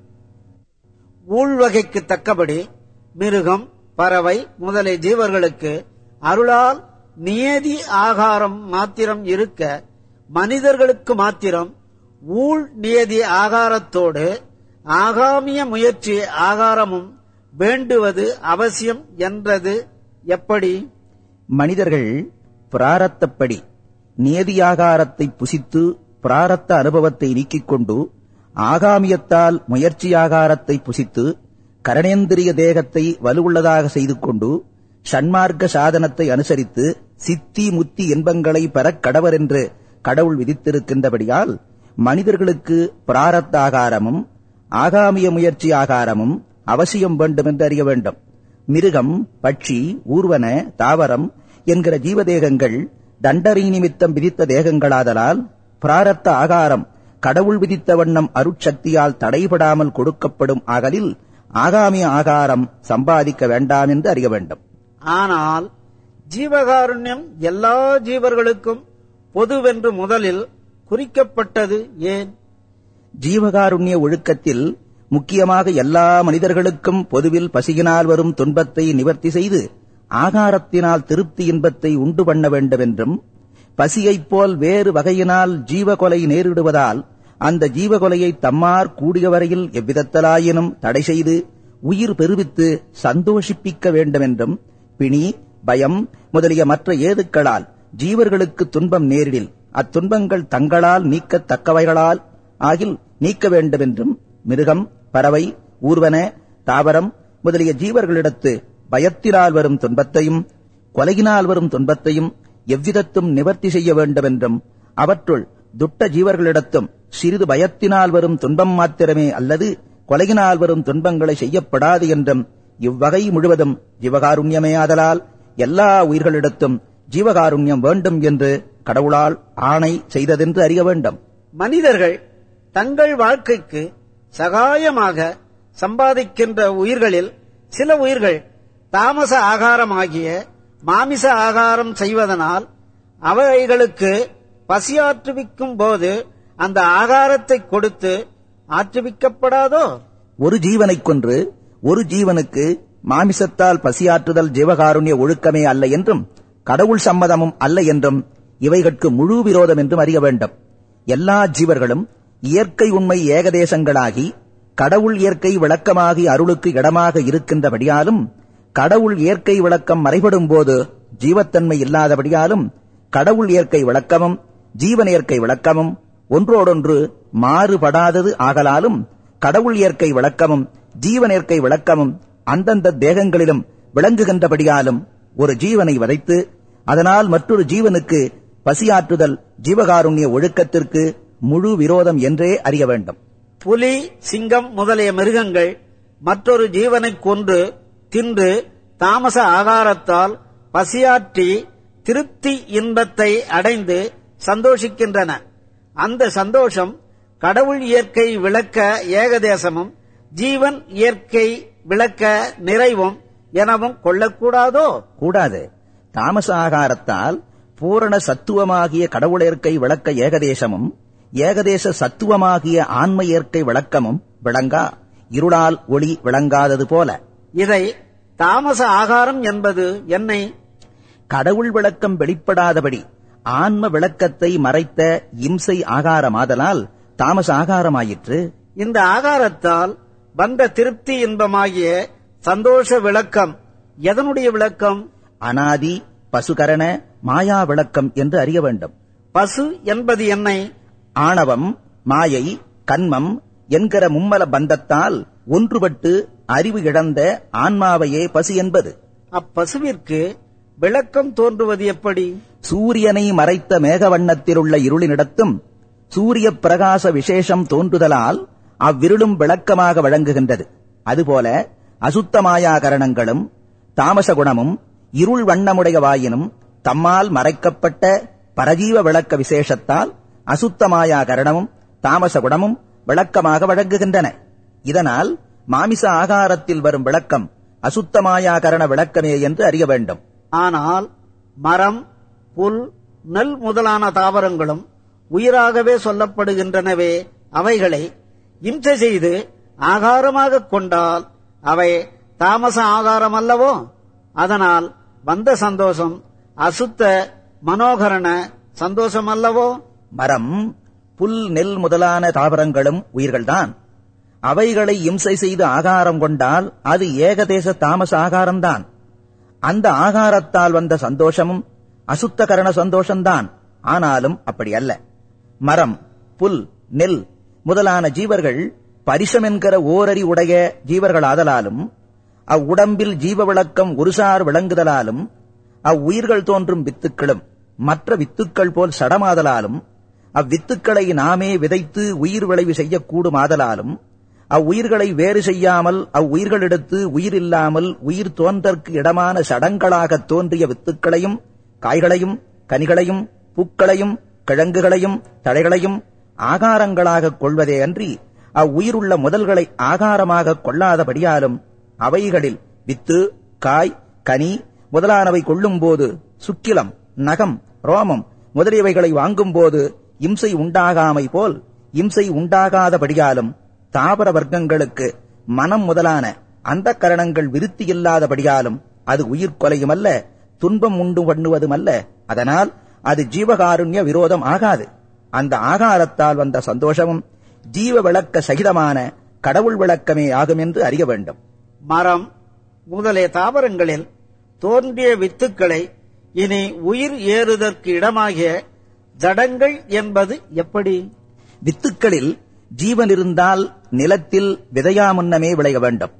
ஊழ்வகைக்கு தக்கபடி மிருகம் பறவை முதலிய ஜீவர்களுக்கு அருளால் நியதி ஆகாரம் மாத்திரம் இருக்க மனிதர்களுக்கு மாத்திரம் ஊழ் நியதி ஆகாரத்தோடு ஆகாமிய முயற்சி ஆகாரமும் வேண்டுவது அவசியம் என்றது எப்படி? மனிதர்கள் பிராரத்தப்படி நியதியாகாரத்தை புசித்து பிராரத்த அனுபவத்தை நீக்கிக் கொண்டு ஆகாமியத்தால் முயற்சியாகாரத்தை புசித்து கரணேந்திரிய தேகத்தை வலுவுள்ளதாக செய்து கொண்டு சன்மார்க்க சாதனத்தை அனுசரித்து சித்தி முத்தி இன்பங்களை பெறக் கடவர் என்று கடவுள் விதித்திருக்கின்றபடியால் மனிதர்களுக்கு பிராரத்த ஆகாரமும் ஆகாமிய முயற்சி ஆகாரமும் அவசியம் வேண்டும் என்று அறிய வேண்டும். மிருகம் பட்சி ஊர்வன தாவரம் என்கிற ஜீவதேகங்கள் தண்டரை நிமித்தம் விதித்த தேகங்களாதலால் பிராரத்த ஆகாரம் கடவுள் விதித்த வண்ணம் அருட்சக்தியால் தடைபடாமல் கொடுக்கப்படும் அகலில் ஆகாமிய ஆகாரம் சம்பாதிக்க வேண்டாம் என்று அறிய வேண்டும். ஆனால் ஜீவகாருண்யம் எல்லா ஜீவர்களுக்கும் பொதுவென்று முதலில் குறிக்கப்பட்டது ஏன்? ஜீவகாருண்ய ஒழுக்கத்தில் முக்கியமாக எல்லா மனிதர்களுக்கும் பொதுவில் பசியினால் வரும் துன்பத்தை நிவர்த்தி செய்து ஆகாரத்தினால் திருப்தி இன்பத்தை உண்டு பண்ண வேண்டும் என்றும் பசியைப் போல் வேறு வகையினால் ஜீவகொலை நேரிடுவதால் அந்த ஜீவகொலையை தம்மார் கூடிய வரையில் எவ்விதத்தலாயினும் தடை செய்து உயிர் பெருவித்து சந்தோஷிப்பிக்க வேண்டும் என்றும் பிணி பயம் முதலிய மற்ற ஏதுக்களால் ஜீவர்களுக்கு துன்பம் நேரிடில் அத்துன்பங்கள் தங்களால் நீக்கத்தக்கவைகளால் ஆகில் நீக்க வேண்டுமென்றும் மிருகம் பறவை ஊர்வன தாவரம் முதலிய ஜீவர்களிடத்து பயத்தினால் வரும் துன்பத்தையும் கொலையினால் வரும் துன்பத்தையும் எவ்விதத்தும் நிவர்த்தி செய்ய வேண்டுமென்றும் அவற்றுள் துட்ட ஜீவர்களிடத்தும் சிறிது பயத்தினால் வரும் துன்பம் மாத்திரமே அல்லது கொலையினால் வரும் துன்பங்களை செய்யப்படாது என்றும் இவ்வகை முழுவதும் ஜீவகாருண்யமே ஆதலால் எல்லா உயிர்களிடத்தும் ஜீவகாருண்யம் வேண்டும் என்று கடவுளால் ஆணை செய்ததென்று அறிய வேண்டும். மனிதர்கள் தங்கள் வாழ்க்கைக்கு சகாயமாக சம்பாதிக்கின்ற உயிர்களில் சில உயிர்கள் தாமச ஆகாரமாகிய மாமிச ஆகாரம் செய்வதனால் அவைகளுக்கு பசியாற்றுவிக்கும் போது அந்த ஆகாரத்தை கொடுத்து ஆற்றுவிக்கப்படாதோ? ஒரு ஜீவனைக் கொன்று ஒரு ஜீவனுக்கு மாமிசத்தால் பசியாற்றுதல் ஜீவகாருண்ய ஒழுக்கமே அல்ல என்றும் கடவுள் சம்மதமும் அல்ல என்றும் இவைகட்கு முழு விரோதம் என்றும் அறிய வேண்டும். எல்லா ஜீவர்களும் இயற்கை உண்மை ஏகதேசங்களாகி கடவுள் இயற்கை விளக்கமாகி அருளுக்கு இடமாக இருக்கின்றபடியாலும் கடவுள் இயற்கை விளக்கம் மறைபடும் போது ஜீவத்தன்மை இல்லாதபடியாலும் கடவுள் இயற்கை விளக்கமும் ஜீவன் இயற்கை விளக்கமும் ஒன்றோடொன்று மாறுபடாதது ஆகலாலும் கடவுள் இயற்கை விளக்கமும் ஜீவன் இயற்கை விளக்கமும் அந்தந்த தேகங்களிலும் விளங்குகின்றபடியாலும் ஒரு ஜீவனை வதைத்து அதனால் மற்றொரு ஜீவனுக்கு பசியாற்றுதல் ஜீவகாருண்ய ஒழுக்கத்திற்கு முழு விரோதம் என்றே அறிய வேண்டும். புலி சிங்கம் முதலிய மிருகங்கள் மற்றொரு ஜீவனை கொன்று தின்று தாமச ஆகாரத்தால் பசியாற்றி திருப்தி இன்பத்தை அடைந்து சந்தோஷிக்கின்றன. அந்த சந்தோஷம் கடவுள் இயற்கை விளக்க ஏகதேசமும் ஜீவன் இயற்கை விளக்க நிறைவும் எனவும் கொள்ளக்கூடாதோ? கூடாது. தாமச ஆகாரத்தால் பூரண சத்துவமாகிய கடவுளியற்கை விளக்க ஏகதேசமும் ஏகதேச சத்துவமாகிய ஆன்ம இயற்கை விளக்கமும் விளங்கா இருளால் ஒளி விளங்காதது போல. இதை தாமச ஆகாரம் என்பது என்னை? கடவுள் விளக்கம் வெளிப்படாதபடி ஆன்ம விளக்கத்தை மறைத்த இம்சை ஆகாரமாதலால் தாமச ஆகாரமாயிற்று. இந்த ஆகாரத்தால் வந்த திருப்தி இன்பமாகிய சந்தோஷ விளக்கம் எதனுடைய விளக்கம்? அனாதி பசுகரண மாயா விளக்கம் என்று அறிய வேண்டும். பசு என்பது என்னை? ஆணவம் மாயை கன்மம் என்கிற மும்மல பந்தத்தால் ஒன்றுபட்டு அறிவு இழந்த ஆன்மாவையே பசு என்பது. அப்பசுவிற்கு விளக்கம் தோன்றுவது எப்படி? சூரியனை மறைத்த மேகவண்ணத்திலுள்ள இருளினிடத்தும் சூரிய பிரகாச விசேஷம் தோன்றுதலால் அவ்விருளும் விளக்கமாக வழங்குகின்றது அதுபோல அசுத்தமாயாகரணங்களும் தாமச குணமும் இருள் வண்ணமுடைய வாயினும் தம்மால் மறைக்கப்பட்ட பரஜீவ விளக்க விசேஷத்தால் அசுத்தமாயாகரணமும் தாமச குணமும் விளக்கமாக வழங்குகின்றன. இதனால் மாமிச ஆகாரத்தில் வரும் விளக்கம் அசுத்தமாயா கரண விளக்கமே என்று அறிய வேண்டும். ஆனால் மரம் புல் நெல் முதலான தாவரங்களும் உயிராகவே சொல்லப்படுகின்றனவே அவைகளை இம்சை செய்து ஆகாரமாக கொண்டால் அவை தாமச ஆகாரம் அல்லவோ அதனால் வந்த சந்தோஷம் அசுத்த மனோகரண சந்தோஷம் அல்லவோ மரம் புல் நெல் முதலான தாவரங்களும் உயிர்கள்தான். அவைகளை இம்சை செய்து ஆகாரம் கொண்டால் அது ஏகதேச தாமச ஆகாரம்தான். அந்த ஆகாரத்தால் வந்த சந்தோஷமும் அசுத்தகரண சந்தோஷம்தான். ஆனாலும் அப்படி அல்ல. மரம் புல் நெல் முதலான ஜீவர்கள் பரிசம் என்கிற ஓரறி உடைய ஜீவர்களாதலாலும் அவ்வுடம்பில் ஜீவ விளக்கம் ஒருசார் விளங்குதலாலும் அவ்வுயிர்கள் தோன்றும் வித்துக்களும் மற்ற வித்துக்கள் போல் சடமாதலாலும் அவ்வித்துக்களை நாமே விதைத்து உயிர் விளைவு செய்யக்கூடுமாதலாலும் அவ்வுயிர்களை வேறு செய்யாமல் அவ்வுயிர்களிடத்து உயிர் இல்லாமல் உயிர் தோன்றற்கு இடமான சடங்களாகத் தோன்றிய வித்துக்களையும் காய்களையும் கனிகளையும் பூக்களையும் கிழங்குகளையும் தழைகளையும் ஆகாரங்களாகக் கொள்வதே அன்றி அவ்வுயிருள்ள முதல்களை ஆகாரமாகக் கொள்ளாதபடியாலும் அவைகளில் வித்து காய் கனி முதலானவை கொள்ளும்போது சுக்கிலம் நகம் ரோமம் முதலியவைகளை வாங்கும்போது இம்சை உண்டாகாமை போல் இம்சை உண்டாகாதபடியாலும் தாவர வர்க்கங்களுக்கு மனம் முதலான அந்த கரணங்கள் விருத்தி இல்லாதபடியாலும் அது உயிர் கொலையுமல்ல துன்பம் உண்டு பண்ணுவதுமல்ல. அதனால் அது ஜீவகாருண்ய விரோதம் ஆகாது. அந்த ஆகாரத்தால் வந்த சந்தோஷமும் ஜீவ விளக்க சகிதமான கடவுள் விளக்கமே ஆகும் என்று அறிய வேண்டும். மரம் முதலிய தாவரங்களில் தோன்றிய வித்துக்களை இனி உயிர் ஏறுதற்கு இடமாகிய ஜடங்கள் என்பது எப்படி? வித்துக்களில் ஜீவன் இருந்தால் நிலத்தில் விதையா முன்னமே விளைய வேண்டும்.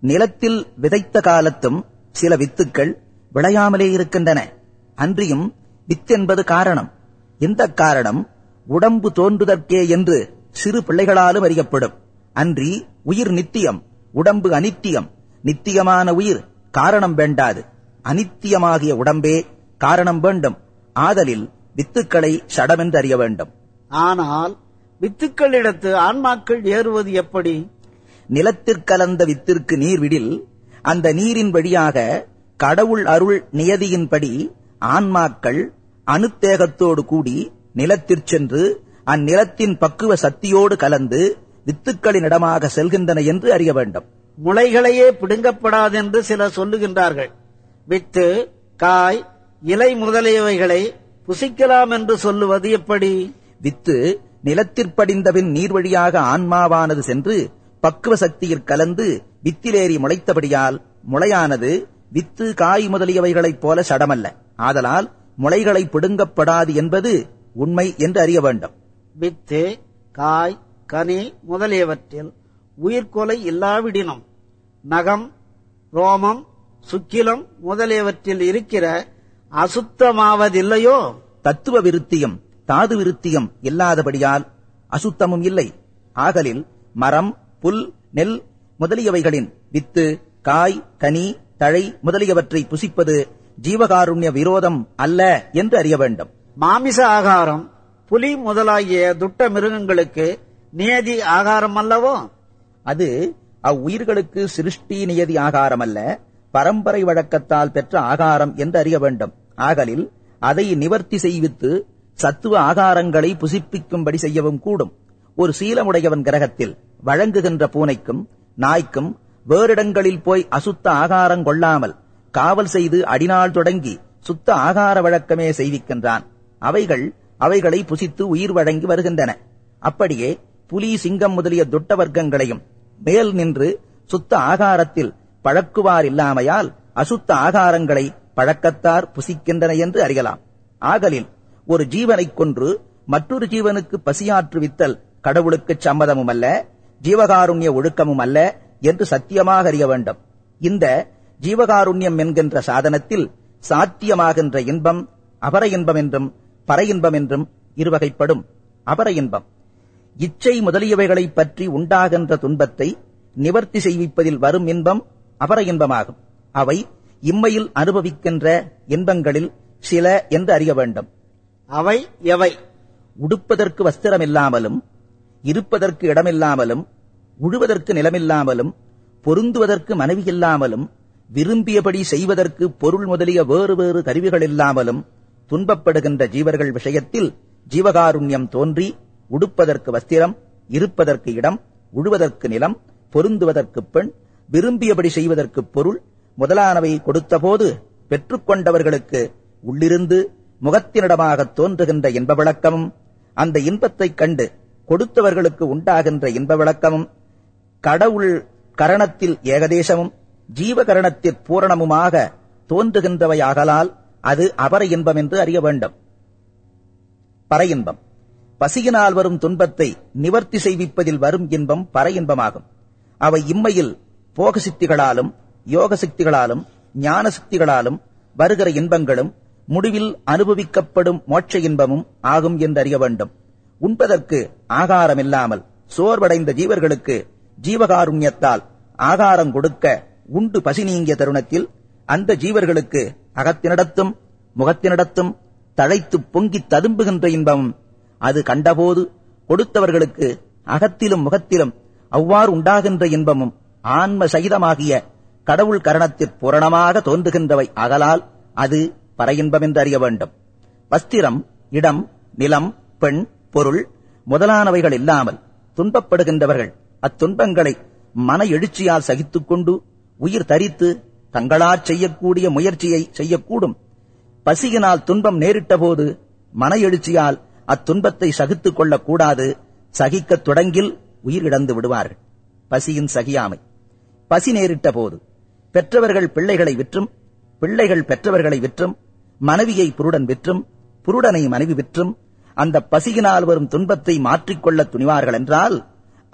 நிலத்தில் விதைத்த காலத்தும் சில வித்துக்கள் விளையாமலே இருக்கின்றன. அன்றியும் வித்தென்பது காரணம். இந்த காரணம் உடம்பு தோன்றுதற்கே என்று சிறு பிள்ளைகளாலும் அறியப்படும். அன்றி உயிர் நித்தியம். உடம்பு அனித்தியம். நித்தியமான உயிர் காரணம் வேண்டாது. அனித்தியமாகிய உடம்பே காரணம் வேண்டும். ஆதலில் வித்துக்களை சடமென்று அறிய வேண்டும். ஆனால் வித்துக்களிடத்து ஆன்மாக்கள் ஏறுவது எப்படி? நிலத்திற்கலந்த வித்திற்கு நீர் விடில் அந்த நீரின் வழியாக கடவுள் அருள் நியதியின்படி ஆன்மாக்கள் அணுத்தேகத்தோடு கூடி நிலத்திற் சென்று அந்நிலத்தின் பக்குவ சக்தியோடு கலந்து வித்துக்களினிடமாக செல்கின்றன என்று அறிய வேண்டும். முளைகளையே பிடுங்கப்படாதென்று சிலர் சொல்லுகின்றார்கள். வித்து காய் இலை முதலியவைகளை புசிக்கலாம் என்று சொல்லுவது எப்படி? வித்து நிலத்திற்படிந்தபின் நீர் வழியாக ஆன்மாவானது சென்று பக்குவ சக்தியில் கலந்து வித்திலேறி முளைத்தபடியால் முளையானது வித்து காய் முதலியவைகளைப் போல சடமல்ல. ஆதலால் முளைகளை பிடுங்கப்படாது என்பது உண்மை என்று அறிய வேண்டும். வித்து காய் கனி முதலியவற்றில் உயிர்கொலை இல்லாவிடினும் நகம் ரோமம் சுக்கிலம் முதலியவற்றில் இருக்கிற அசுத்தமாவதில்லையோ? தத்துவ விருத்தியும் தாது விருத்தியும் இல்லாதபடியால் அசுத்தமும் இல்லை. ஆகலில் மரம் புல் நெல் முதலியவைகளின் வித்து காய் கனி தழை முதலியவற்றை புசிப்பது ஜீவகாருண்ய விரோதம் அல்ல என்று அறிய வேண்டும். மாமிச ஆகாரம் புலி முதலாகிய துட்ட மிருகங்களுக்கு நியதி ஆகாரம் அல்லவோ அது அவ்வுயிர்களுக்கு சிருஷ்டி நியதி ஆகாரம் அல்ல பரம்பரை வழக்கத்தால் பெற்ற ஆகாரம் என்று அறிய வேண்டும். ஆகலில் அதை நிவர்த்தி செய்வித்து சத்துவ ஆகாரங்களை புசிப்பிக்கும்படி செய்யவும் கூடும். ஒரு சீலமுடையவன் கிரகத்தில் வழங்குகின்ற பூனைக்கும் நாய்க்கும் வேறிடங்களில் போய் அசுத்த ஆகாரம் கொள்ளாமல் காவல் செய்து அடிநாள் தொடங்கி சுத்த ஆகார வழக்கமே செய்விக்கின்றான். அவைகள் அவைகளை புசித்து உயிர் வழங்கி வருகின்றன. அப்படியே புலி சிங்கம் முதலிய துட்ட வர்க்கங்களையும் மேல் நின்று சுத்த ஆகாரத்தில் பழக்குவார் இல்லாமையால் அசுத்த ஆகாரங்களை பழக்கத்தார் புசிக்கின்றன என்று அறியலாம். ஆகலில் ஒரு ஜீவனைக் கொன்று மற்றொரு ஜீவனுக்கு பசியாற்றுவித்தல் கடவுளுக்குச் சம்மதமும் அல்ல ஜீவகாருண்ய ஒழுக்கமும் அல்ல என்று சத்தியமாக அறிய வேண்டும். இந்த ஜீவகாருண்யம் என்கின்ற சாதனத்தில் சாத்தியமாகின்ற இன்பம் அபர இன்பம் என்றும் பர இன்பம் என்றும் இருவகைப்படும். அபர இன்பம். இச்சை முதலியவைகளைப் பற்றி உண்டாகின்ற துன்பத்தை நிவர்த்தி செய்விப்பதில் வரும் இன்பம் அபர இன்பமாகும். அவை இம்மையில் அனுபவிக்கின்ற இன்பங்களில் சில என்று அறிய வேண்டும். அவை எவை? உடுப்பதற்கு வஸ்திரமில்லாமலும் இருப்பதற்கு இடமில்லாமலும் உழுவதற்கு நிலமில்லாமலும் பொருந்துவதற்கு மனைவியில்லாமலும் விரும்பியபடி செய்வதற்கு பொருள் முதலிய வேறு வேறு கருவிகள் இல்லாமலும் துன்பப்படுகின்ற ஜீவர்கள் விஷயத்தில் ஜீவகாருண்யம் தோன்றி உடுப்பதற்கு வஸ்திரம் இருப்பதற்கு இடம் உழுவதற்கு நிலம் பொருந்துவதற்கு பெண் விரும்பியபடி செய்வதற்கு பொருள் முதலானவை கொடுத்தபோது பெற்றுக்கொண்டவர்களுக்கு உள்ளிருந்து முகத்தினிடமாக தோன்றுகின்ற இன்ப விளக்கமும் அந்த இன்பத்தைக் கண்டு கொடுத்தவர்களுக்கு உண்டாகின்ற இன்ப விளக்கமும் கடவுள் கரணத்தில் ஏகதேசமும் ஜீவகரணத்தில் பூரணமுமாக தோன்றுகின்றவையாகலால் அது அபர இன்பம் என்று அறிய வேண்டும். பர இன்பம். பசியினால் வரும் துன்பத்தை நிவர்த்தி செய்விப்பதில் வரும் இன்பம் பர இன்பமாகும். அவை இம்மையில் போக சித்திகளாலும் யோக சக்திகளாலும் ஞான சக்திகளாலும் வருகிற இன்பங்களும் முடிவில் அனுபவிக்கப்படும் மோட்ச இன்பமும் ஆகும் என்றறிய வேண்டும். உண்பதற்கு ஆகாரம் இல்லாமல் சோர்வடைந்த ஜீவர்களுக்கு ஜீவகாருண்யத்தால் ஆகாரம் கொடுக்க உண்டு பசி நீங்கிய தருணத்தில் அந்த ஜீவர்களுக்கு அகத்தினிடத்தும் முகத்தினிடத்தும் தழைத்து பொங்கித் ததும்புகின்ற இன்பமும் அது கண்டபோது கொடுத்தவர்களுக்கு அகத்திலும் முகத்திலும் அவ்வாறு உண்டாகின்ற இன்பமும் ஆன்ம சகிதமாகிய கடவுள் கரணத்திற் பூரணமாக தோன்றுகின்றவை அகலால் அது பர என்று அறிய வேண்டும். வஸ்திரம் இடம் நிலம் பெண் பொருள் முதலானவைகள் இல்லாமல் துன்பப்படுகின்றவர்கள் அத்துன்பங்களை மன எழுச்சியால் சகித்துக் கொண்டு உயிர் தரித்து தங்களால் செய்யக்கூடிய முயற்சியை செய்யக்கூடும். பசியினால் துன்பம் நேரிட்ட போது மன எழுச்சியால் அத்துன்பத்தை சகித்துக் கொள்ளக் கூடாது சகிக்கத் தொடங்கில் உயிர் இழந்து விடுவார்கள். பசியின் சகியாமை. பசி நேரிட்ட போது பெற்றவர்கள் பிள்ளைகளை விற்றும் பிள்ளைகள் பெற்றவர்களை விற்றும் மனைவியை புருடன் விற்றும் புருடனை மனைவி விற்றும் அந்த பசியினால் வரும் துன்பத்தை மாற்றிக்கொள்ள துணிவார்கள் என்றால்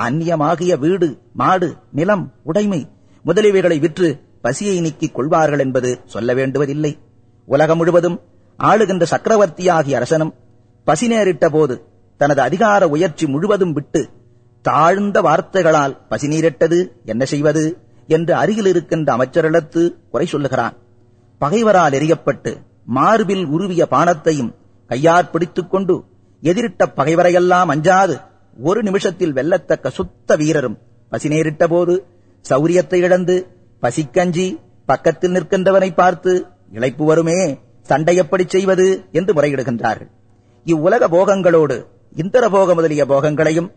அந்நியமாகிய வீடு மாடு நிலம் உடைமை முதலியவைகளை விற்று பசியை நீக்கிக் கொள்வார்கள் என்பது சொல்ல வேண்டுவதில்லை. உலகம் முழுவதும் ஆளுகின்ற சக்கரவர்த்தியாகிய அரசனும் பசி நேரிட்ட போது தனது அதிகார உயர்ச்சி முழுவதும் விட்டு தாழ்ந்த வார்த்தைகளால் பசி நீரிட்டது என்ன செய்வது என்று அருகில் இருக்கின்ற அமைச்சரிடத்து குறை சொல்லுகிறான். பகைவரால் எரியப்பட்டு மார்பில் உருவிய பானத்தையும் கையார் பிடித்துக் கொண்டு எதிரிட்ட பகைவரையெல்லாம் அஞ்சாது ஒரு நிமிஷத்தில் வெல்லத்தக்க சுத்த வீரரும் பசி நேரிட்ட போது சௌரியத்தை இழந்து பசிக்கஞ்சி பக்கத்தில் நிற்கின்றவனை பார்த்து இழைப்பு வருமே சண்டை எப்படி செய்வது என்று முறையிடுகின்றார்கள். இவ்வுலக போகங்களோடு இந்திர போக முதலிய போகங்களையும்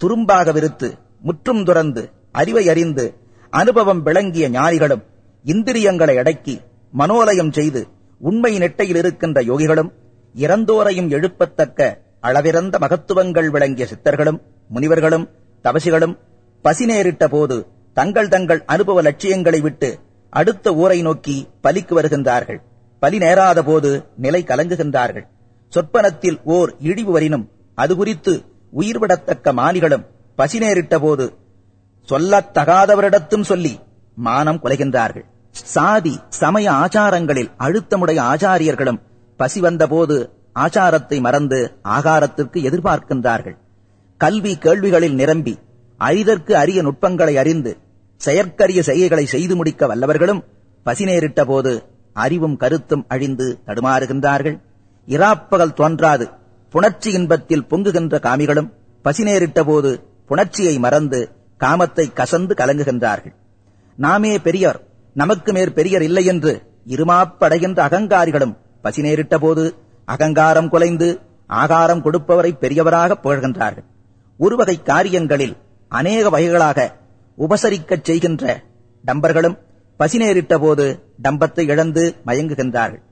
துரும்பாக விருத்து முற்றும் துறந்து அறிவை அறிந்து அனுபவம் விளங்கிய ஞானிகளும் இந்திரியங்களை அடக்கி மனோலயம் செய்து உண்மை நெட்டையில் இருக்கின்ற யோகிகளும் இறந்தோரையும் எழுப்பத்தக்க அளவிறந்த மகத்துவங்கள் விளங்கிய சித்தர்களும் முனிவர்களும் தவசிகளும் பசி நேரிட்ட போது தங்கள் தங்கள் அனுபவ லட்சியங்களை விட்டு அடுத்த ஊரை நோக்கி பலிக்கு வருகின்றார்கள். பலி நேராத போது நிலை கலங்குகின்றார்கள். சொற்பனத்தில் ஓர் இழிவு வரினும் அது குறித்து உயிர்விடத்தக்க மானிகளும் பசி நேரிட்ட போது சொல்லத் தகாதவரிடத்தும் சொல்லி மானம் குலைகின்றார்கள். சாதி சமய ஆச்சாரங்களில் அழுத்தமுடைய ஆச்சாரியர்களும் பசி வந்தபோது ஆச்சாரத்தை மறந்து ஆகாரத்திற்கு எதிர்பார்க்கின்றார்கள். கல்வி கேள்விகளில் நிரம்பி அரிதற்கு அரிய நுட்பங்களை அறிந்து செயற்கரிய செய்கைகளை செய்து முடிக்க வல்லவர்களும் பசி நேரிட்ட போது அறிவும் கருத்தும் அழிந்து தடுமாறுகின்றார்கள். இராப்பகல் தோன்றாது. புணர்ச்சி இன்பத்தில் பொங்குகின்ற காமிகளும் பசிநேரிட்ட போது புணர்ச்சியை மறந்து காமத்தை கசந்து கலங்குகின்றார்கள். நாமே பெரியர் நமக்கு மேற் பெரியர் இல்லை என்று இருமாப்படைகின்ற அகங்காரிகளும் பசி நேரிட்ட போது அகங்காரம் குலைந்து ஆகாரம் கொடுப்பவரை பெரியவராக புகழ்கின்றார்கள். ஒரு வகை காரியங்களில் அநேக வகைகளாக உபசரிக்கச் செய்கின்ற டம்பர்களும் பசி நேரிட்ட போது டம்பத்தை இழந்து மயங்குகின்றார்கள்.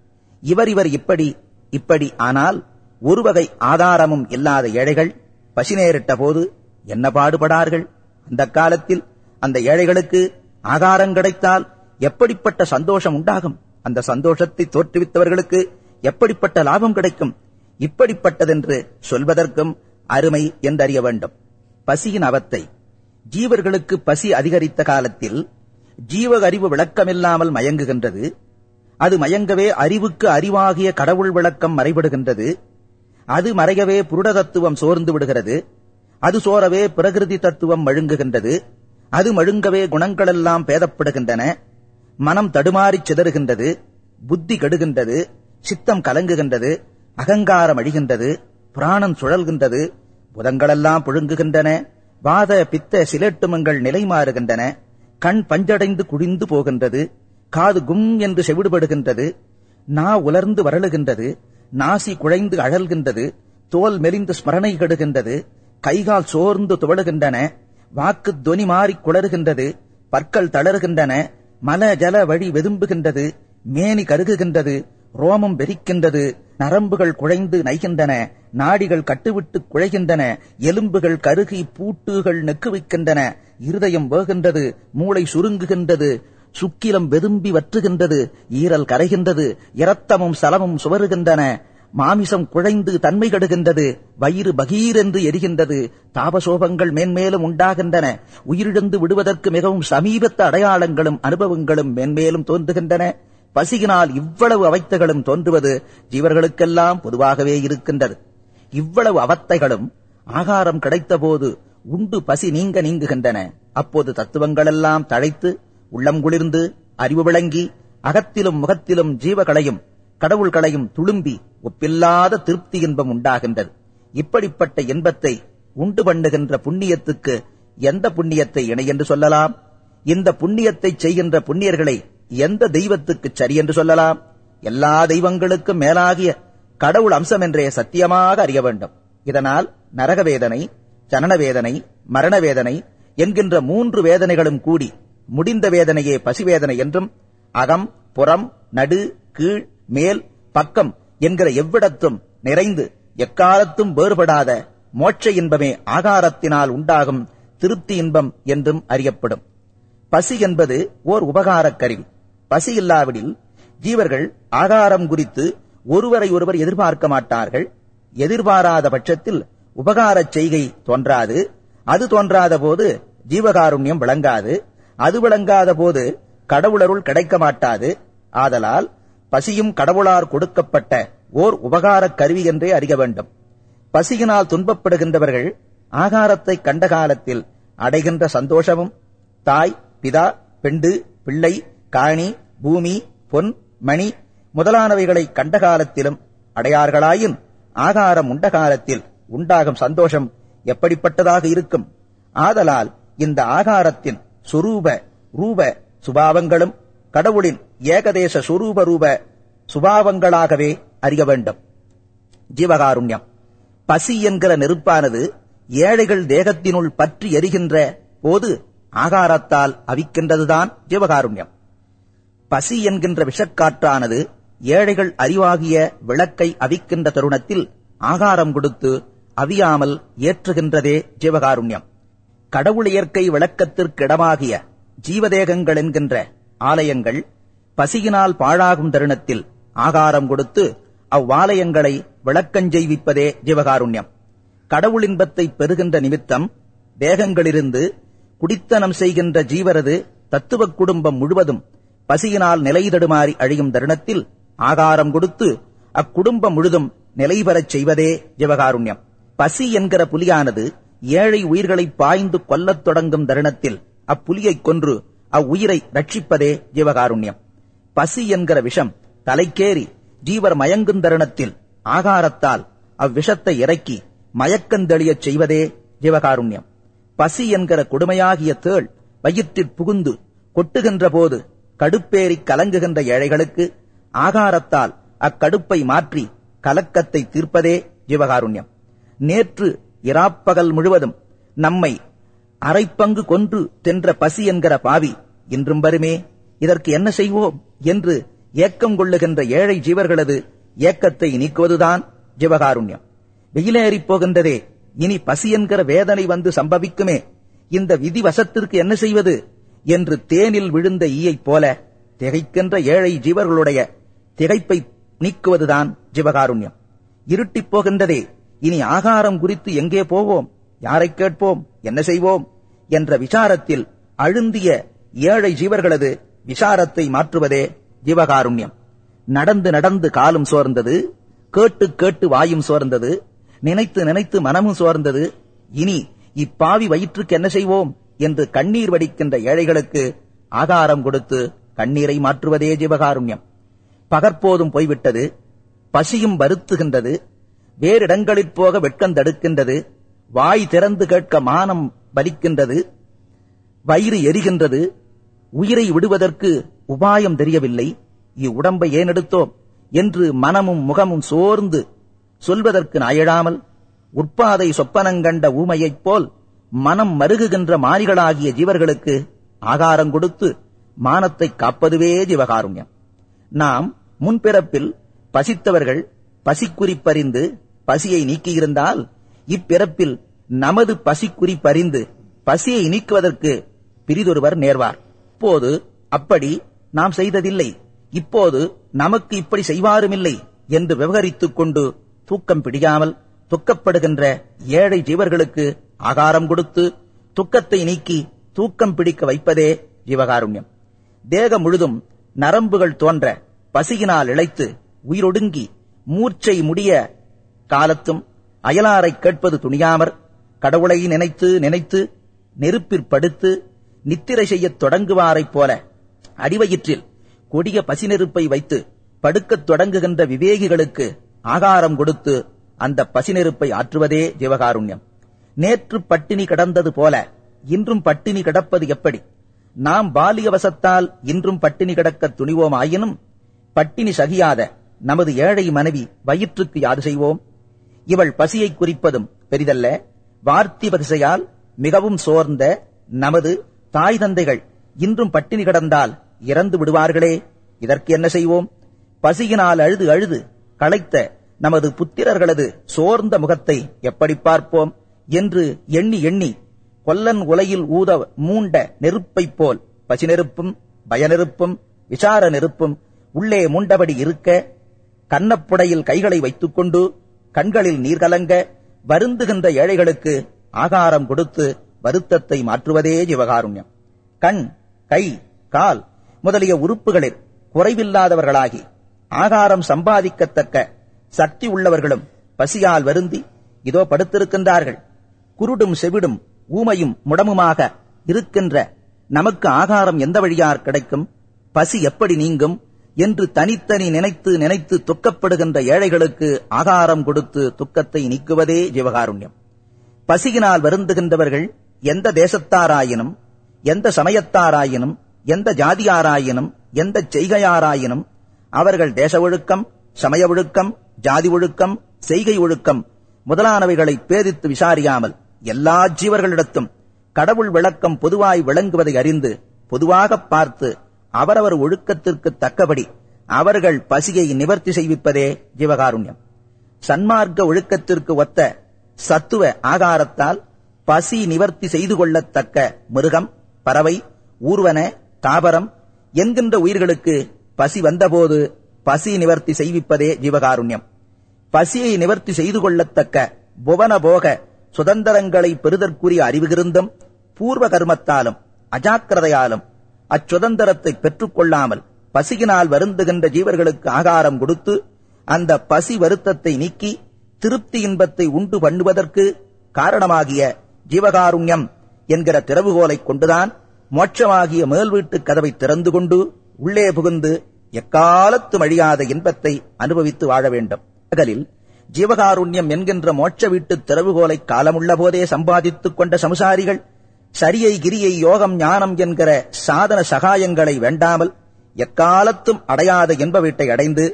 இவர் இவர் இப்படி இப்படி ஆனால் ஒரு வகை ஆதாரமும் இல்லாத ஏழைகள் பசி நேரிட்ட போது என்ன பாடுபடார்கள்? அந்த காலத்தில் அந்த ஏழைகளுக்கு ஆதாரம் கிடைத்தால் எப்படிப்பட்ட சந்தோஷம் உண்டாகும்? அந்த சந்தோஷத்தை தோற்றுவித்தவர்களுக்கு எப்படிப்பட்ட லாபம் கிடைக்கும்? இப்படிப்பட்டதென்று சொல்வதற்கும் அருமை என்றறிய வேண்டும். பசியின் அவத்தை. ஜீவர்களுக்கு பசி அதிகரித்த காலத்தில் ஜீவ அறிவு விளக்கமில்லாமல் மயங்குகின்றது. அது மயங்கவே அறிவுக்கு அறிவாகிய கடவுள் விளக்கம் மறைபடுகின்றது. அது மறையவே புருட தத்துவம் சோர்ந்து விடுகிறது. அது சோரவே பிரகிருதி தத்துவம் மழுங்குகின்றது. அது மழுங்கவே குணங்களெல்லாம் பேதப்படுகின்றன. மனம் தடுமாறிச் சிதறுகின்றது. புத்தி கெடுகின்றது. சித்தம் கலங்குகின்றது. அகங்காரம் அழிகின்றது. புராணம் சுழல்கின்றது. புதங்களெல்லாம் புழுங்குகின்றன. வாத பித்த சிலேட்டுமங்கள் நிலை மாறுகின்றன கண் பஞ்சடைந்து குடிந்து போகின்றது. காது கும் என்று செவிடுபடுகின்றது நா உலர்ந்து வரலுகின்றது நாசி குழைந்து அழல்கின்றது தோல் மெலிந்து ஸ்மரணை கெடுகின்றது கைகால் சோர்ந்து துவழுகின்றன வாக்கு தொனி மாறி குளறுகின்றது பற்கள் தளர்கின்றன மல ஜல வழி வெதும்புகின்றது மேனி கருகுகின்றது ரோமம் வெறிக்கின்றது நரம்புகள் குழைந்து நைகின்றன நாடிகள் கட்டுவிட்டு குழைகின்றன எலும்புகள் கருகி பூட்டுகள் நெக்குவிக்கின்றன இருதயம் வேகின்றது மூளை சுருங்குகின்றது சுக்கிலம் வெதும்பி வற்றுகின்றது ஈரல் கரைகின்றது இரத்தமும் சலமும் சுவருகின்றன மாமிசம் குழைந்து தன்மை கெடுகின்றது வயிறு பகீரென்று எரிகின்றது தாபசோபங்கள் மேன்மேலும் உண்டாகின்றன உயிரிழந்து விடுவதற்கு மிகவும் சமீபத்த அடையாளங்களும் அனுபவங்களும் மேன்மேலும் தோன்றுகின்றன. பசியினால் இவ்வளவு அவத்தைகளும் தோன்றுவது ஜீவர்களுக்கெல்லாம் பொதுவாகவே இருக்கின்றது. இவ்வளவு அவத்தைகளும் ஆகாரம் கிடைத்தபோது உண்டு பசி நீங்க நீங்குகின்றன. அப்போது தத்துவங்களெல்லாம் தழைத்து உள்ளம் குளிர்ந்து அறிவு விளங்கி அகத்திலும் முகத்திலும் ஜீவகளையும் கடவுள்களையும் துளும்பி ஒப்பில்லாத திருப்தி இன்பம் உண்டாகின்றது. இப்படிப்பட்ட இன்பத்தை உண்டு பண்ணுகின்ற புண்ணியத்துக்கு எந்த புண்ணியத்தை இணை என்று சொல்லலாம்? இந்த புண்ணியத்தை செய்கின்ற புண்ணியர்களை எந்த தெய்வத்துக்கு சரி என்று சொல்லலாம்? எல்லா தெய்வங்களுக்கும் மேலாகிய கடவுள் அம்சம் என்றே சத்தியமாக அறிய வேண்டும். இதனால் நரக வேதனை ஜனன வேதனை மரண வேதனை என்கின்ற மூன்று வேதனைகளும் கூடி முடிந்த வேதனையே பசிவேதனை என்றும் அகம் புறம் நடு கீழ் மேல் பக்கம் என்கிற எவ்விடத்தும் நிறைந்து எக்காலத்தும் வேறுபடாத மோட்ச இன்பமே ஆகாரத்தினால் உண்டாகும் திருப்தி இன்பம் என்றும் அறியப்படும். பசி என்பது ஓர் உபகாரக் கருவி. பசி இல்லாவிடில் ஜீவர்கள் ஆகாரம் குறித்து ஒருவரை ஒருவர் எதிர்பார்க்க மாட்டார்கள். எதிர்பாராத பட்சத்தில் உபகாரச் செய்கை தோன்றாது. அது தோன்றாத போது ஜீவகாருண்யம் விளங்காது. அது விளங்காத போது கடவுளருள் கிடைக்க மாட்டாது. ஆதலால் பசியும் கடவுளார் கொடுக்கப்பட்ட ஓர் உபகாரக் கருவி என்றே அறிய வேண்டும். பசியினால் துன்பப்படுகின்றவர்கள் ஆகாரத்தை கண்ட காலத்தில் அடைகின்ற சந்தோஷமும் தாய் பிதா பெண்டு பிள்ளை காணி பூமி பொன் மணி முதலானவைகளை கண்ட காலத்திலும் அடையார்களாயின் ஆகாரம் உண்ட காலத்தில் உண்டாகும் சந்தோஷம் எப்படிப்பட்டதாக இருக்கும்? ஆதலால் இந்த ஆகாரத்தின் சுரூப ரூப சுபாவங்களும் கடவுளின் ஏகதேச சுரூப ரூப சுபாவங்களாகவே அறிய வேண்டும். ஜீவகாருண்யம். பசி என்கிற நெருப்பானது ஏழைகள் தேகத்தினுள் பற்றி எரிகின்ற போது ஆகாரத்தால் அவிக்கின்றதுதான் ஜீவகாருண்யம். பசி என்கின்ற விஷக்காற்றானது ஏழைகள் அறிவாகிய விளக்கை அவிக்கின்ற தருணத்தில் ஆகாரம் கொடுத்து அவியாமல் ஏற்றுகின்றதே ஜீவகாருண்யம். கடவுள் இயற்கை விளக்கத்திற்கிடமாகிய ஜீவதேகங்கள் என்கின்ற ஆலயங்கள் பசியினால் பாழாகும் தருணத்தில் ஆகாரம் கொடுத்து அவ்வாலயங்களை விளக்கஞ்செய்விப்பதே ஜீவகாருண்யம். கடவுள் இன்பத்தை பெறுகின்ற நிமித்தம் தேகங்களிலிருந்து குடித்தனம் செய்கின்ற ஜீவரது தத்துவ குடும்பம் முழுவதும் பசியினால் நிலை தடுமாறி அழியும் தருணத்தில் ஆகாரம் கொடுத்து அக்குடும்பம் முழுதும் நிலை பெறச் செய்வதே ஜீவகாருண்யம். பசி என்கிற புலியானது ஏழை உயிர்களை பாய்ந்து கொல்லத் தொடங்கும் தருணத்தில் அப்புலியைக் கொன்று அவ்வுயிரை ரட்சிப்பதே ஜீவகாருண்யம். பசி என்கிற விஷம் தலைக்கேறி ஜீவர் மயங்கும் தருணத்தில் ஆகாரத்தால் அவ்விஷத்தை இறக்கி மயக்கந்தெளியச் செய்வதே ஜீவகாருண்யம். பசி என்கிற கொடுமையாகிய தேள் வயிற்றிற் புகுந்து கொட்டுகின்ற போது கடுப்பேறி கலங்குகின்ற ஏழைகளுக்கு ஆகாரத்தால் அக்கடுப்பை மாற்றி கலக்கத்தை தீர்ப்பதே ஜீவகாருண்யம். நேற்று இராப்பகல் முழுவதும் நம்மை அரைப்பங்கு கொன்று தென்ற பசி என்கிற பாவி இன்றும் வருமே. இதற்கு என்ன செய்வோம் என்று ஏக்கம் கொள்ளுகின்ற ஏழை ஜீவர்களது ஏக்கத்தை நீக்குவதுதான் ஜீவகாருண்யம். வெயிலேறி போகின்றதே இனி பசி என்கிற வேதனை வந்து சம்பவிக்குமே. இந்த விதி வசத்திற்கு என்ன செய்வது என்று தேனில் விழுந்த ஈயைப் போல திகைக்கின்ற ஏழை ஜீவர்களுடைய திகைப்பை நீக்குவதுதான் ஜீவகாருண்யம். இருட்டிப் போகின்றதே இனி ஆகாரம் குறித்து எங்கே போவோம்? யாரை கேட்போம்? என்ன செய்வோம்? என்ற விசாரத்தில் அழுந்திய ஏழை ஜீவர்களது விசாரத்தை மாற்றுவதே ஜீவகாருண்யம். நடந்து நடந்து காலும் சோர்ந்தது கேட்டு கேட்டு வாயும் சோர்ந்தது நினைத்து நினைத்து மனமும் சோர்ந்தது. இனி இப்பாவி வயிற்றுக்கு என்ன செய்வோம்? என்று கண்ணீர் வடிக்கின்ற ஏழைகளுக்கு ஆகாரம் கொடுத்து கண்ணீரை மாற்றுவதே ஜீவகாருண்யம். பகற்போதும் போய்விட்டது பசியும் வருத்துகின்றது வேறிடங்களில் போக வெட்கம் தடுக்கின்றது. வாய் திறந்து கேட்க மானம் பலிக்கின்றது வயிறு எரிகின்றது. உயிரை விடுவதற்கு உபாயம் தெரியவில்லை. இவ்வுடம்பை ஏன் எடுத்தோம்? என்று மனமும் முகமும் சோர்ந்து சொல்வதற்கு நாயழாமல் உட்பாதை சொப்பனங்கண்ட ஊமையைப் போல் மனம் மருகுகின்ற மாறிகளாகிய ஜீவர்களுக்கு ஆகாரம் கொடுத்து மானத்தை காப்பதுவே ஜீவகாருண்யம். நாம் முன்பிறப்பில் பசித்தவர்கள் பசிக்குறிப்பறிந்து பசியை நீக்கியிருந்தால் இப்பிறப்பில் நமது பசிக்குறி பறிந்து பசியை நீக்குவதற்கு பிரிதொருவர் நேர்வார். இப்போது அப்படி நாம் செய்ததில்லை. இப்போது நமக்கு இப்படி செய்வாருமில்லை என்று விவகரித்துக் கொண்டு தூக்கம் பிடியாமல் துக்கப்படுகின்ற ஏழை ஜீவர்களுக்கு ஆகாரம் கொடுத்து துக்கத்தை நீக்கி தூக்கம் பிடிக்க வைப்பதே ஜீவகாருண்யம். தேகம் முழுதும் நரம்புகள் தோன்ற பசியினால் இழைத்து உயிரொடுங்கி மூர்ச்சை முடிய காலத்தும் அயலாரை கேட்பது துணியாமற் கடவுளை நினைத்து நினைத்து நெருப்பிற்படுத்து நித்திரை செய்யத் தொடங்குவாரைப் போல அடிவயிற்றில் கொடிய பசி நெருப்பை வைத்து படுக்கத் தொடங்குகின்ற விவேகிகளுக்கு ஆகாரம் கொடுத்து அந்த பசி நெருப்பை ஆற்றுவதே ஜீவகாருண்யம். நேற்று பட்டினி கிடந்தது போல இன்றும் பட்டினி கிடப்பது எப்படி? நாம் பாலியவசத்தால் இன்றும் பட்டினி கிடக்க துணிவோம் ஆயினும் பட்டினி சகியாத நமது ஏழை மனைவி வயிற்றுக்கு யாது செய்வோம்? இவள் பசியை குறிப்பதும் பெரிதல்ல. வார்த்திபதிசையால் மிகவும் சோர்ந்த நமது தாய் தந்தைகள் இன்றும் பட்டினி கிடந்தால் இறந்து விடுவார்களே. இதற்கு என்ன செய்வோம்? பசியினால் அழுது அழுது களைத்த நமது புத்திரர்களது சோர்ந்த முகத்தை எப்படி பார்ப்போம்? என்று எண்ணி எண்ணி கொல்லன் உலையில் ஊத மூண்ட நெருப்பைப் போல் பசி நெருப்பும் பயநெருப்பும் விசார நெருப்பும் உள்ளே மூண்டபடி இருக்க கன்னப்புடையில் கைகளை வைத்துக்கொண்டு கண்களில் நீர் கலங்க வருந்துகின்ற ஏழைகளுக்கு ஆகாரம் கொடுத்து வருத்தத்தை மாற்றுவதே ஜீவகாருண்யம். கண் கை கால் முதலிய உறுப்புகளில் குறைவில்லாதவர்களாகி ஆகாரம் சம்பாதிக்கத்தக்க சக்தி உள்ளவர்களும் பசியால் வருந்தி இதோ படுத்திருக்கின்றார்கள். குருடும் செவிடும் ஊமையும் முடமுமாக இருக்கின்ற நமக்கு ஆகாரம் எந்த வழியார் கிடைக்கும்? பசி எப்படி நீங்கும்? என்று தனித்தனி நினைத்து நினைத்து துக்கப்படுகின்ற ஏழைகளுக்கு ஆகாரம் கொடுத்து துக்கத்தை நீக்குவதே ஜீவகாருண்யம். பசியினால் வருந்துகின்றவர்கள் எந்த தேசத்தாராயினும் எந்த சமயத்தாராயினும் எந்த ஜாதியாராயினும் எந்த செய்கையாராயினும் அவர்கள் தேச ஒழுக்கம் சமய ஒழுக்கம் ஜாதி ஒழுக்கம் செய்கை ஒழுக்கம் முதலானவைகளை பேதித்து விசாரியாமல் எல்லா ஜீவர்களிடத்தும் கடவுள் விளக்கம் பொதுவாய் விளங்குவதை அறிந்து பொதுவாகப் பார்த்து அவரவர் ஒழுக்கத்திற்கு தக்கபடி அவர்கள் பசியை நிவர்த்தி செய்விப்பதே ஜீவகாருண்யம். சன்மார்க்க ஒழுக்கத்திற்கு ஒத்த சத்துவ ஆகாரத்தால் பசி நிவர்த்தி செய்து கொள்ளத்தக்க மிருகம் பறவை ஊர்வன தாவரம் என்கின்ற உயிர்களுக்கு பசி வந்தபோது பசி நிவர்த்தி செய்விப்பதே ஜீவகாருண்யம். பசியை நிவர்த்தி செய்து கொள்ளத்தக்க புவன போக சுதந்திரங்களை பெறுதற்குரிய அறிவுகிருந்தும் பூர்வ கர்மத்தாலும் அஜாக்கிரதையாலும் அச்சுதந்திரத்தை பெற்றுக்கொள்ளாமல் பசியினால் வருந்துகின்ற ஜீவர்களுக்கு ஆகாரம் கொடுத்து அந்த பசி வருத்தத்தை நீக்கி திருப்தி இன்பத்தை உண்டு பண்ணுவதற்கு காரணமாகிய ஜீவகாருண்யம் என்கிற திறவுகோலைக் கொண்டுதான் மோட்சமாகிய மேல் வீட்டுக் கதவை திறந்து கொண்டு உள்ளே புகுந்து எக்காலத்து மழியாத இன்பத்தை அனுபவித்து வாழ வேண்டும். அகலில் ஜீவகாருண்யம் என்கின்ற மோட்ச வீட்டு திறவுகோலை காலமுள்ள போதே சம்பாதித்துக் கொண்ட சமுசாரிகள் சரியை கிரியை யோகம் ஞானம் என்கிற சாதன சகாயங்களை வேண்டாமல் எக்காலத்தும் அடையாத என்ப வீட்டை அடைந்து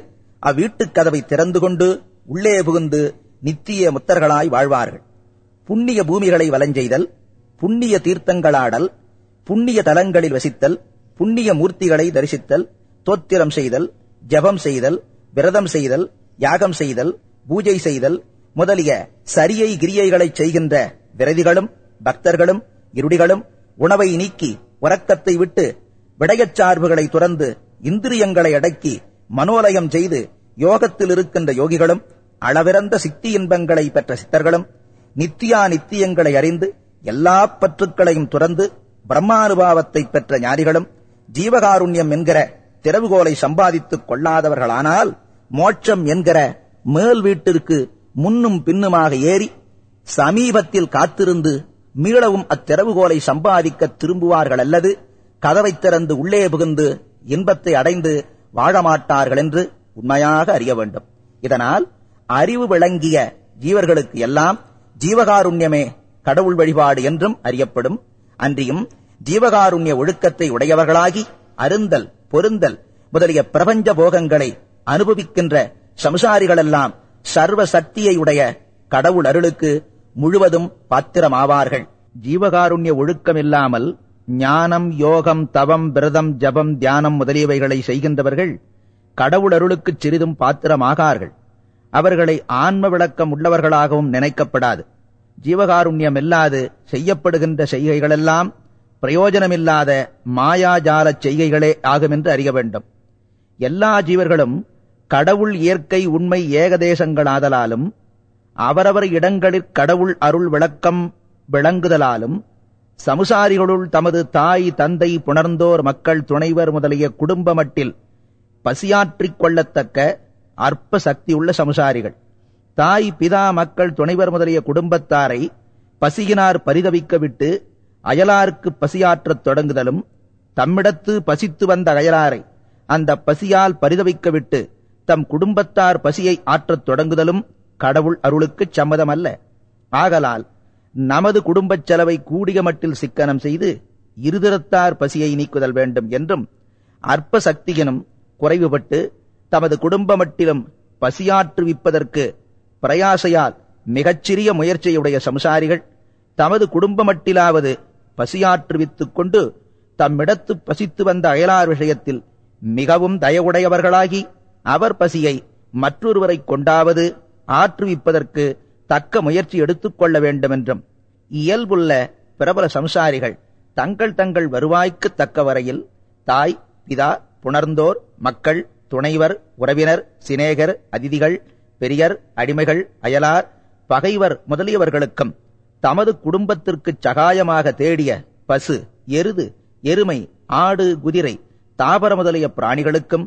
அவ்வீட்டுக் கதவை திறந்து கொண்டு உள்ளே புகுந்து நித்திய முத்தர்களாய் வாழ்வார்கள். புண்ணிய பூமிகளை வலஞ்செய்தல் புண்ணிய தீர்த்தங்களாடல் புண்ணிய தலங்களில் வசித்தல் புண்ணிய மூர்த்திகளை தரிசித்தல் தோத்திரம் செய்தல் ஜபம் செய்தல் விரதம் செய்தல் யாகம் செய்தல் பூஜை செய்தல் முதலிய சரியை கிரியைகளைச் செய்கின்ற விரதிகளும் பக்தர்களும் இருடிகளும் உணவை நீக்கி உறக்கத்தை விட்டு விடயச் சார்புகளை துறந்து இந்திரியங்களை அடக்கி மனோலயம் செய்து யோகத்தில் இருக்கின்ற யோகிகளும் அளவிறந்த சித்தி இன்பங்களை பெற்ற சித்தர்களும் நித்தியா நித்தியங்களை அறிந்து எல்லா பற்றுக்களையும் துறந்து பிரம்மானுபாவத்தை பெற்ற ஞானிகளும் ஜீவகாருண்யம் என்கிற திறவுகோலை சம்பாதித்துக் கொள்ளாதவர்களானால் மோட்சம் என்கிற மேல் வீட்டிற்கு முன்னும் பின்னுமாக ஏறி சமீபத்தில் காத்திருந்து மீளவும் அத்திறவுகோலை சம்பாதிக்க திரும்புவார்கள் அல்லது கதவை திறந்து உள்ளே புகுந்து இன்பத்தை அடைந்து வாழமாட்டார்கள் என்று உண்மையாக அறிய வேண்டும். இதனால் அறிவு விளங்கிய ஜீவர்களுக்கு எல்லாம் ஜீவகாருண்யமே கடவுள் வழிபாடு என்றும் அறியப்படும். அன்றியும் ஜீவகாருண்ய ஒழுக்கத்தை உடையவர்களாகி அருந்தல் பொருந்தல் முதலிய பிரபஞ்ச போகங்களை அனுபவிக்கின்ற சம்சாரிகளெல்லாம் சர்வ சக்தியை உடைய கடவுள் அருளுக்கு முழுவதும் பாத்திரமாவார்கள். ஜீவகாருண்ய ஒழுக்கமில்லாமல் ஞானம் யோகம் தவம் விரதம் ஜபம் தியானம் முதலியவைகளை செய்கின்றவர்கள் கடவுள் அருளுக்குச் சிறிதும் பாத்திரமாகார்கள். அவர்களை ஆன்ம விளக்கம் உள்ளவர்களாகவும் நினைக்கப்படாது. ஜீவகாருண்யம் இல்லாது செய்யப்படுகின்ற செய்கைகளெல்லாம் பிரயோஜனமில்லாத மாயாஜால செய்கைகளே ஆகும் என்று அறிய வேண்டும். எல்லா ஜீவர்களும் கடவுள் இயற்கை உண்மை ஏகதேசங்களாதலாலும் அவரவர் இடங்களிற் கடவுள் அருள் விளக்கம் விளங்குதலாலும் சமுசாரிகளுள் தமது தாய் தந்தை புணர்ந்தோர் மக்கள் துணைவர் முதலிய குடும்ப மட்டில் பசியாற்றிக் கொள்ளத்தக்க அற்ப சக்தியுள்ள சமுசாரிகள். தாய் பிதா மக்கள் துணைவர் முதலிய குடும்பத்தாரை பசியினார் பரிதவிக்க விட்டு அயலாருக்கு பசியாற்றத் தொடங்குதலும் தம்மிடத்து பசித்து வந்த அயலாரை அந்த பசியால் பரிதவிக்க விட்டு தம் குடும்பத்தார் பசியை ஆற்றத் தொடங்குதலும் கடவுள் அருளுக்குச் சம்மதமல்ல. ஆகலால் நமது குடும்பச் செலவை கூடிய மட்டில் சிக்கனம் செய்து இருதிறத்தார் பசியை நீக்குதல் வேண்டும் என்றும் அற்ப சக்தியினும் குறைவுபட்டு தமது குடும்ப மட்டிலும் பசியாற்றுவிப்பதற்கு பிரயாசையால் மிகச்சிறிய முயற்சியுடைய சம்சாரிகள் தமது குடும்ப மட்டிலாவது பசியாற்றுவித்துக் கொண்டு தம்மிடத்து பசித்து வந்த அயலார் விஷயத்தில் மிகவும் தயவுடையவர்களாகி அவர் பசியை மற்றொருவரை கொண்டாவது ஆற்றுவிப்பதற்கு தக்க முயற்சி எடுத்துக்கொள்ள கொள்ள வேண்டுமென்றும் இயல்புள்ள பிரபல சம்சாரிகள் தங்கள் தங்கள் வருவாய்க்கு தக்க வரையில் தாய் பிதா புணர்ந்தோர் மக்கள் துணைவர் உறவினர் சிநேகர் அதிதிகள் பெரியர் அடிமைகள் அயலார் பகைவர் முதலியவர்களுக்கும் தமது குடும்பத்திற்குச் சகாயமாக தேடிய பசு எருது எருமை ஆடு குதிரை தாவர முதலிய பிராணிகளுக்கும்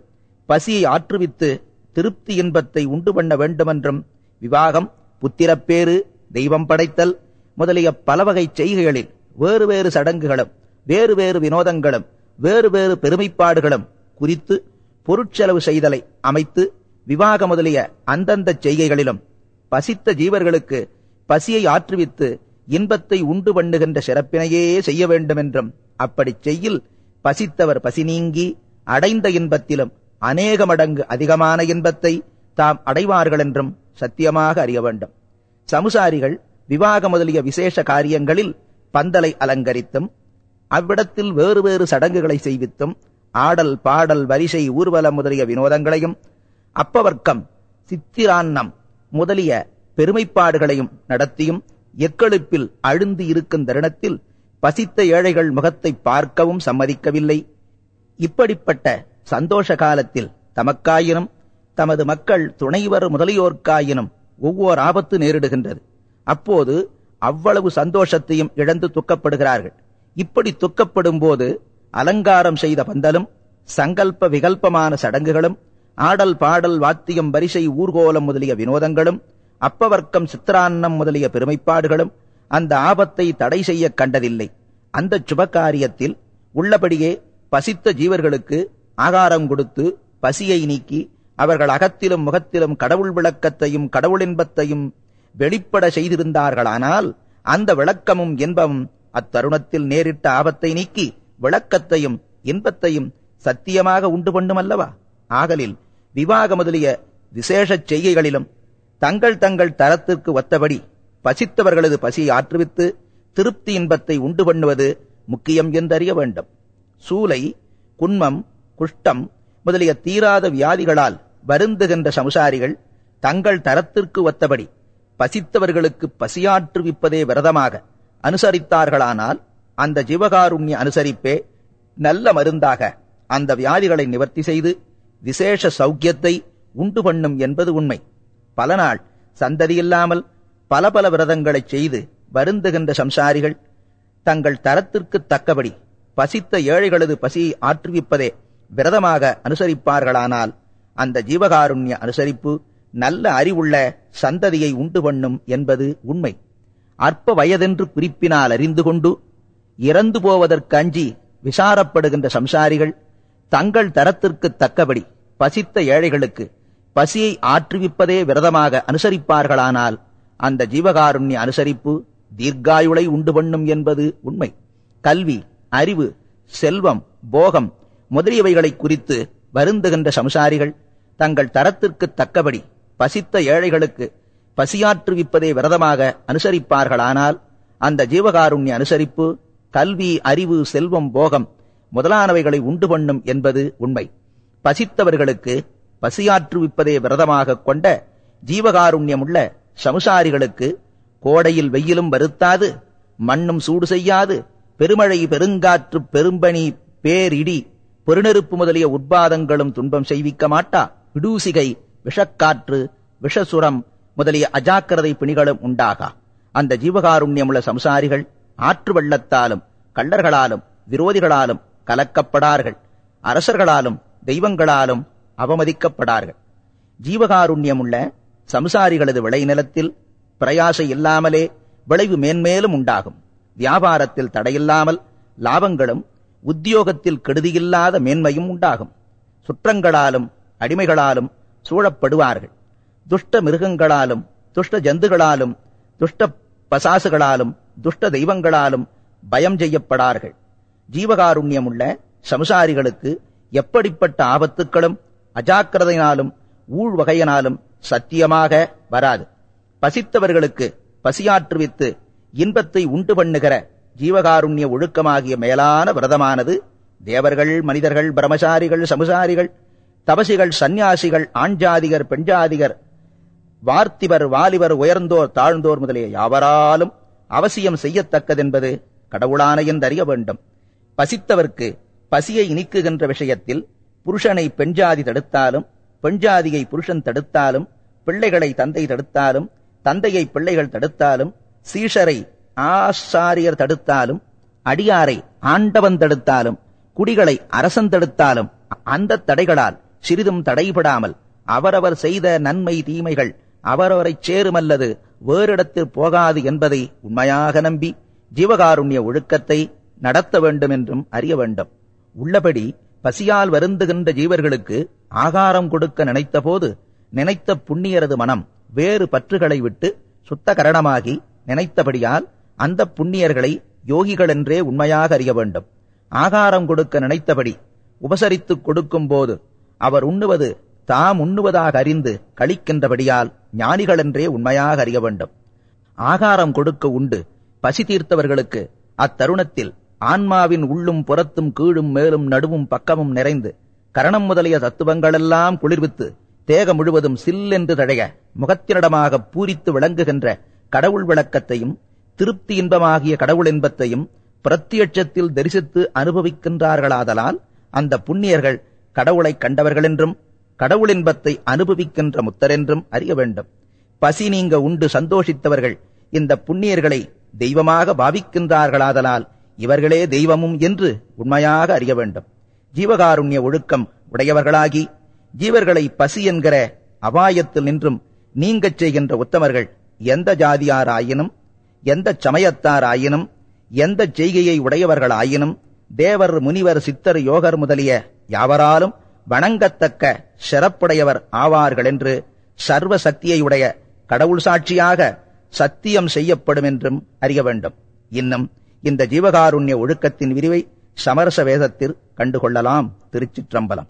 பசியை ஆற்றுவித்து திருப்தி இன்பத்தை உண்டு பண்ண வேண்டுமென்றும் விவாகம் புத்திரப்பேறு தெய்வம் படைத்தல் முதலிய பலவகை செய்கைகளில் வேறு வேறு சடங்குகளும் வேறு வேறு வினோதங்களும் வேறு வேறு பெருமைப்பாடுகளும் குறித்து பொருட்செலவு செய்தலை அமைத்து விவாக முதலிய அந்தந்த செய்கைகளிலும் பசித்த ஜீவர்களுக்கு பசியை ஆற்றுவித்து இன்பத்தை உண்டு பண்ணுகின்ற சிறப்பினையே செய்ய வேண்டுமென்றும் அப்படிச் செய்யில் பசித்தவர் பசி நீங்கி அடைந்த இன்பத்திலும் அநேக மடங்கு அதிகமான இன்பத்தை தாம் அடைவார்கள் என்றும் சத்தியமாக அறிய வேண்டும். சமுசாரிகள் விவாக முதலிய விசேஷ காரியங்களில் பந்தலை அலங்கரித்தும் அவ்விடத்தில் வேறு வேறு சடங்குகளை செய்வித்தும் ஆடல் பாடல் வரிசை ஊர்வலம் முதலிய வினோதங்களையும் அப்பவர்க்கம் சித்திரான்னம் முதலிய பெருமைப்பாடுகளையும் நடத்தியும் எக்களிப்பில் அழுந்து இருக்கும் தருணத்தில் பசித்த ஏழைகள் முகத்தை பார்க்கவும் சம்மதிக்கவில்லை. இப்படிப்பட்ட சந்தோஷ காலத்தில் தமக்காயினும் தமது மக்கள் துணைவர் முதலியோர்க்காயினும் ஒவ்வொரு ஆபத்து நேரிடுகின்றது. அப்போது அவ்வளவு சந்தோஷத்தையும் இழந்து துக்கப்படுகிறார்கள். இப்படி துக்கப்படும் போது அலங்காரம் செய்த பந்தலும் சங்கல்ப விகல்பமான சடங்குகளும் ஆடல் பாடல் வாத்தியம் வரிசை ஊர்கோலம் முதலிய வினோதங்களும் அப்பவர்க்கம் சித்திரான்னம் முதலிய பெருமைப்பாடுகளும் அந்த ஆபத்தை தடை செய்ய கண்டதில்லை. அந்த சுபகாரியத்தில் உள்ளபடியே பசித்த ஜீவர்களுக்கு ஆகாரம் கொடுத்து பசியை நீக்கி அவர்கள் அகத்திலும் முகத்திலும் கடவுள் விளக்கத்தையும் கடவுள் இன்பத்தையும் வெளிப்பட செய்திருந்தார்களானால் அந்த விளக்கமும் இன்பமும் அத்தருணத்தில் நேரிட்ட ஆபத்தை நீக்கி விளக்கத்தையும் இன்பத்தையும் சத்தியமாக உண்டு பண்ணுமல்லவா ஆகலில் விவாக முதலிய விசேஷச் செய்கைகளிலும் தங்கள் தங்கள் தரத்திற்கு ஒத்தபடி பசித்தவர்களது பசியை ஆற்றுவித்து திருப்தி இன்பத்தை உண்டு பண்ணுவது முக்கியம் என்றறிய வேண்டும். சூலை குன்மம் குஷ்டம் முதலிய தீராத வியாதிகளால் வருந்துகின்ற சம்சாரிகள் தங்கள் தரத்திற்கு ஒத்தபடி பசித்தவர்களுக்கு பசியாற்றுவிப்பதே விரதமாக அனுசரித்தார்களானால் அந்த ஜீவகாருண்ய அனுசரிப்பே நல்ல மருந்தாக அந்த வியாதிகளை நிவர்த்தி செய்து விசேஷ சௌக்கியத்தை உண்டு பண்ணும் என்பது உண்மை. பல நாள் சந்ததியில்லாமல் பல பல விரதங்களைச் செய்து வருந்துகின்ற சம்சாரிகள் தங்கள் தரத்திற்கு தக்கபடி பசித்த ஏழைகளது பசியை ஆற்றுவிப்பதே விரதமாக அனுசரிப்பார்களானால் அந்த ஜீவகாருண்ய அனுசரிப்பு நல்ல அறிவுள்ள சந்ததியை உண்டு பண்ணும் என்பது உண்மை. அற்ப வயதென்று குறிப்பினால் அறிந்து கொண்டு இறந்து போவதற்கு அஞ்சி விசாரப்படுகின்ற சம்சாரிகள் தங்கள் தரத்திற்கு தக்கபடி பசித்த ஏழைகளுக்கு பசியை ஆற்றுவிப்பதே விரதமாக அனுசரிப்பார்களானால் அந்த ஜீவகாருண்ய அனுசரிப்பு தீர்க்காயுளை உண்டு பண்ணும் என்பது உண்மை. கல்வி அறிவு செல்வம் போகம் முதலியவைகளை குறித்து வருந்துகின்ற சம்சாரிகள் தங்கள் தரத்திற்கு தக்கபடி பசித்த ஏழைகளுக்கு பசியாற்றுவிப்பதை விரதமாக அனுசரிப்பார்களானால் அந்த ஜீவகாருண்ய அனுசரிப்பு கல்வி அறிவு செல்வம் போகம் முதலானவைகளை உண்டு பண்ணும் என்பது உண்மை. பசித்தவர்களுக்கு பசியாற்றுவிப்பதை விரதமாக கொண்ட ஜீவகாருண்யமுள்ள சமுசாரிகளுக்கு கோடையில் வெயிலும் வருத்தாது மண்ணும் சூடு செய்யாது பெருமழை பெருங்காற்று பெரும்பனி பேரிடி பெருநெருப்பு முதலிய உட்பாதங்களும் துன்பம் செய்விக்க மாட்டா. விடூசிகை விஷக்காற்று விஷசுரம் முதலிய அஜாக்கிரதை பிணிகளும் உண்டாகா. அந்த ஜீவகாருண்யமுள்ள சம்சாரிகள் ஆற்று வெள்ளத்தாலும் கள்ளர்களாலும் விரோதிகளாலும் கலக்கப்படார்கள். அரசர்களாலும் தெய்வங்களாலும் அவமதிக்கப்படார்கள். ஜீவகாருண்யமுள்ள சம்சாரிகளது விளைநிலத்தில் பிரயாசை இல்லாமலே விளைவு மேன்மேலும் உண்டாகும். வியாபாரத்தில் தடையில்லாமல் லாபங்களும் உத்தியோகத்தில் கெடுதியில்லாத மேன்மையும் உண்டாகும். சுற்றங்களாலும் அடிமைகளாலும் சூழப்படுவார்கள். துஷ்ட மிருகங்களாலும் துஷ்ட ஜந்துகளாலும் துஷ்ட பசாசுகளாலும் துஷ்ட தெய்வங்களாலும் பயம் செய்யப்படார்கள். ஜீவகாருண்யமுள்ள சம்சாரிகளுக்கு எப்படிப்பட்ட ஆபத்துக்களும் அஜாக்கிரதையினாலும் ஊழ்வகையினாலும் சத்தியமாக வராது. பசித்தவர்களுக்கு பசியாற்றுவித்து இன்பத்தை உண்டு பண்ணுகிற ஜீவகாருண்ய ஒழுக்கமாகிய மேலான விரதமானது தேவர்கள் மனிதர்கள் பிரமசாரிகள் சமுசாரிகள் தபசிகள் சந்நியாசிகள் ஆண்ஜாதிகர் பெண்ஜாதிகர் வார்த்திவர் வாலிபர் உயர்ந்தோர் தாழ்ந்தோர் முதலிய யாவராலும் அவசியம் செய்யத்தக்கதென்பது கடவுளான என்றறிய வேண்டும். பசித்தவர்க்கு பசியை இனிக்குகின்ற விஷயத்தில் புருஷனை பெண்ஜாதி தடுத்தாலும் பெண்ஜாதியை புருஷன் தடுத்தாலும் பிள்ளைகளை தந்தை தடுத்தாலும் தந்தையை பிள்ளைகள் தடுத்தாலும் சீஷரை ஆச்சாரியர் தடுத்தாலும் அடியாரை ஆண்டவன் தடுத்தாலும் குடிகளை அரசன் தடுத்தாலும் அந்த தடைகளால் சிறிதும் தடைபடாமல் அவரவர் செய்த நன்மை தீமைகள் அவரவரைச் சேருமல்லது வேறிடத்தில் போகாது என்பதை உண்மையாக நம்பி ஜீவகாருண்ய ஒழுக்கத்தை நடத்த வேண்டும் என்றும் அறிய வேண்டும். உள்ளபடி பசியால் வருந்துகின்ற ஜீவர்களுக்கு ஆகாரம் கொடுக்க நினைத்தபோது நினைத்த புண்ணியரது மனம் வேறு பற்றுகளை விட்டு சுத்த கரணமாகி நினைத்தபடியால் அந்த புண்ணியர்களை யோகிகள் என்றே உண்மையாக அறிய வேண்டும். ஆகாரம் கொடுக்க நினைத்தபடி உபசரித்துக் கொடுக்கும் போது அவர் உண்ணுவது தாம் உண்ணுவதாக அறிந்து கழிக்கின்றபடியால் ஞானிகள் என்றே உண்மையாக அறிய வேண்டும். ஆகாரம் கொடுக்க உண்டு பசி தீர்த்தவர்களுக்கு அத்தருணத்தில் ஆன்மாவின் உள்ளும் புறத்தும் கீழும் மேலும் நடுவும் பக்கமும் நிறைந்து கரணம் முதலிய தத்துவங்களெல்லாம் குளிர்வித்து தேகம் முழுவதும் சில்லென்று தழைய முகத்தினிடமாக பூரித்து விளங்குகின்ற கடவுள் விளக்கத்தையும் திருப்தி இன்பமாகிய கடவுள் இன்பத்தையும் பிரத்யட்சத்தில் தரிசித்து அனுபவிக்கின்றார்களாதலால் அந்த புண்ணியர்கள் கடவுளை கண்டவர்கள் என்றும் கடவுள் இன்பத்தை அனுபவிக்கின்ற முத்தரென்றும் அறிய வேண்டும். பசி நீங்க உண்டு சந்தோஷித்தவர்கள் இந்த புண்ணியர்களை தெய்வமாக பாவிக்கின்றார்களாதலால் இவர்களே தெய்வமும் என்று உண்மையாக அறிய வேண்டும். ஜீவகாருண்ய ஒழுக்கம் உடையவர்களாகி ஜீவர்களை பசி என்கிற அபாயத்தில் நின்றும் நீங்கச் செய்கின்ற உத்தமர்கள் எந்த ஜாதியாராயினும் எந்த சமயத்தாராயினும் எந்த செய்கையை உடையவர்களாயினும் தேவர் முனிவர் சித்தர் யோகர் முதலிய யாவராலும் வணங்கத்தக்க சிறப்புடையவர் ஆவார்கள் என்று சர்வ சக்தியையுடைய கடவுள் சாட்சியாக சத்தியம் செய்யப்படும் என்றும் அறிய வேண்டும். இன்னும் இந்த ஜீவகாருண்ய ஒழுக்கத்தின் விரிவை சமரச வேதத்தில் கண்டுகொள்ளலாம். திருச்சிற்றம்பலம்.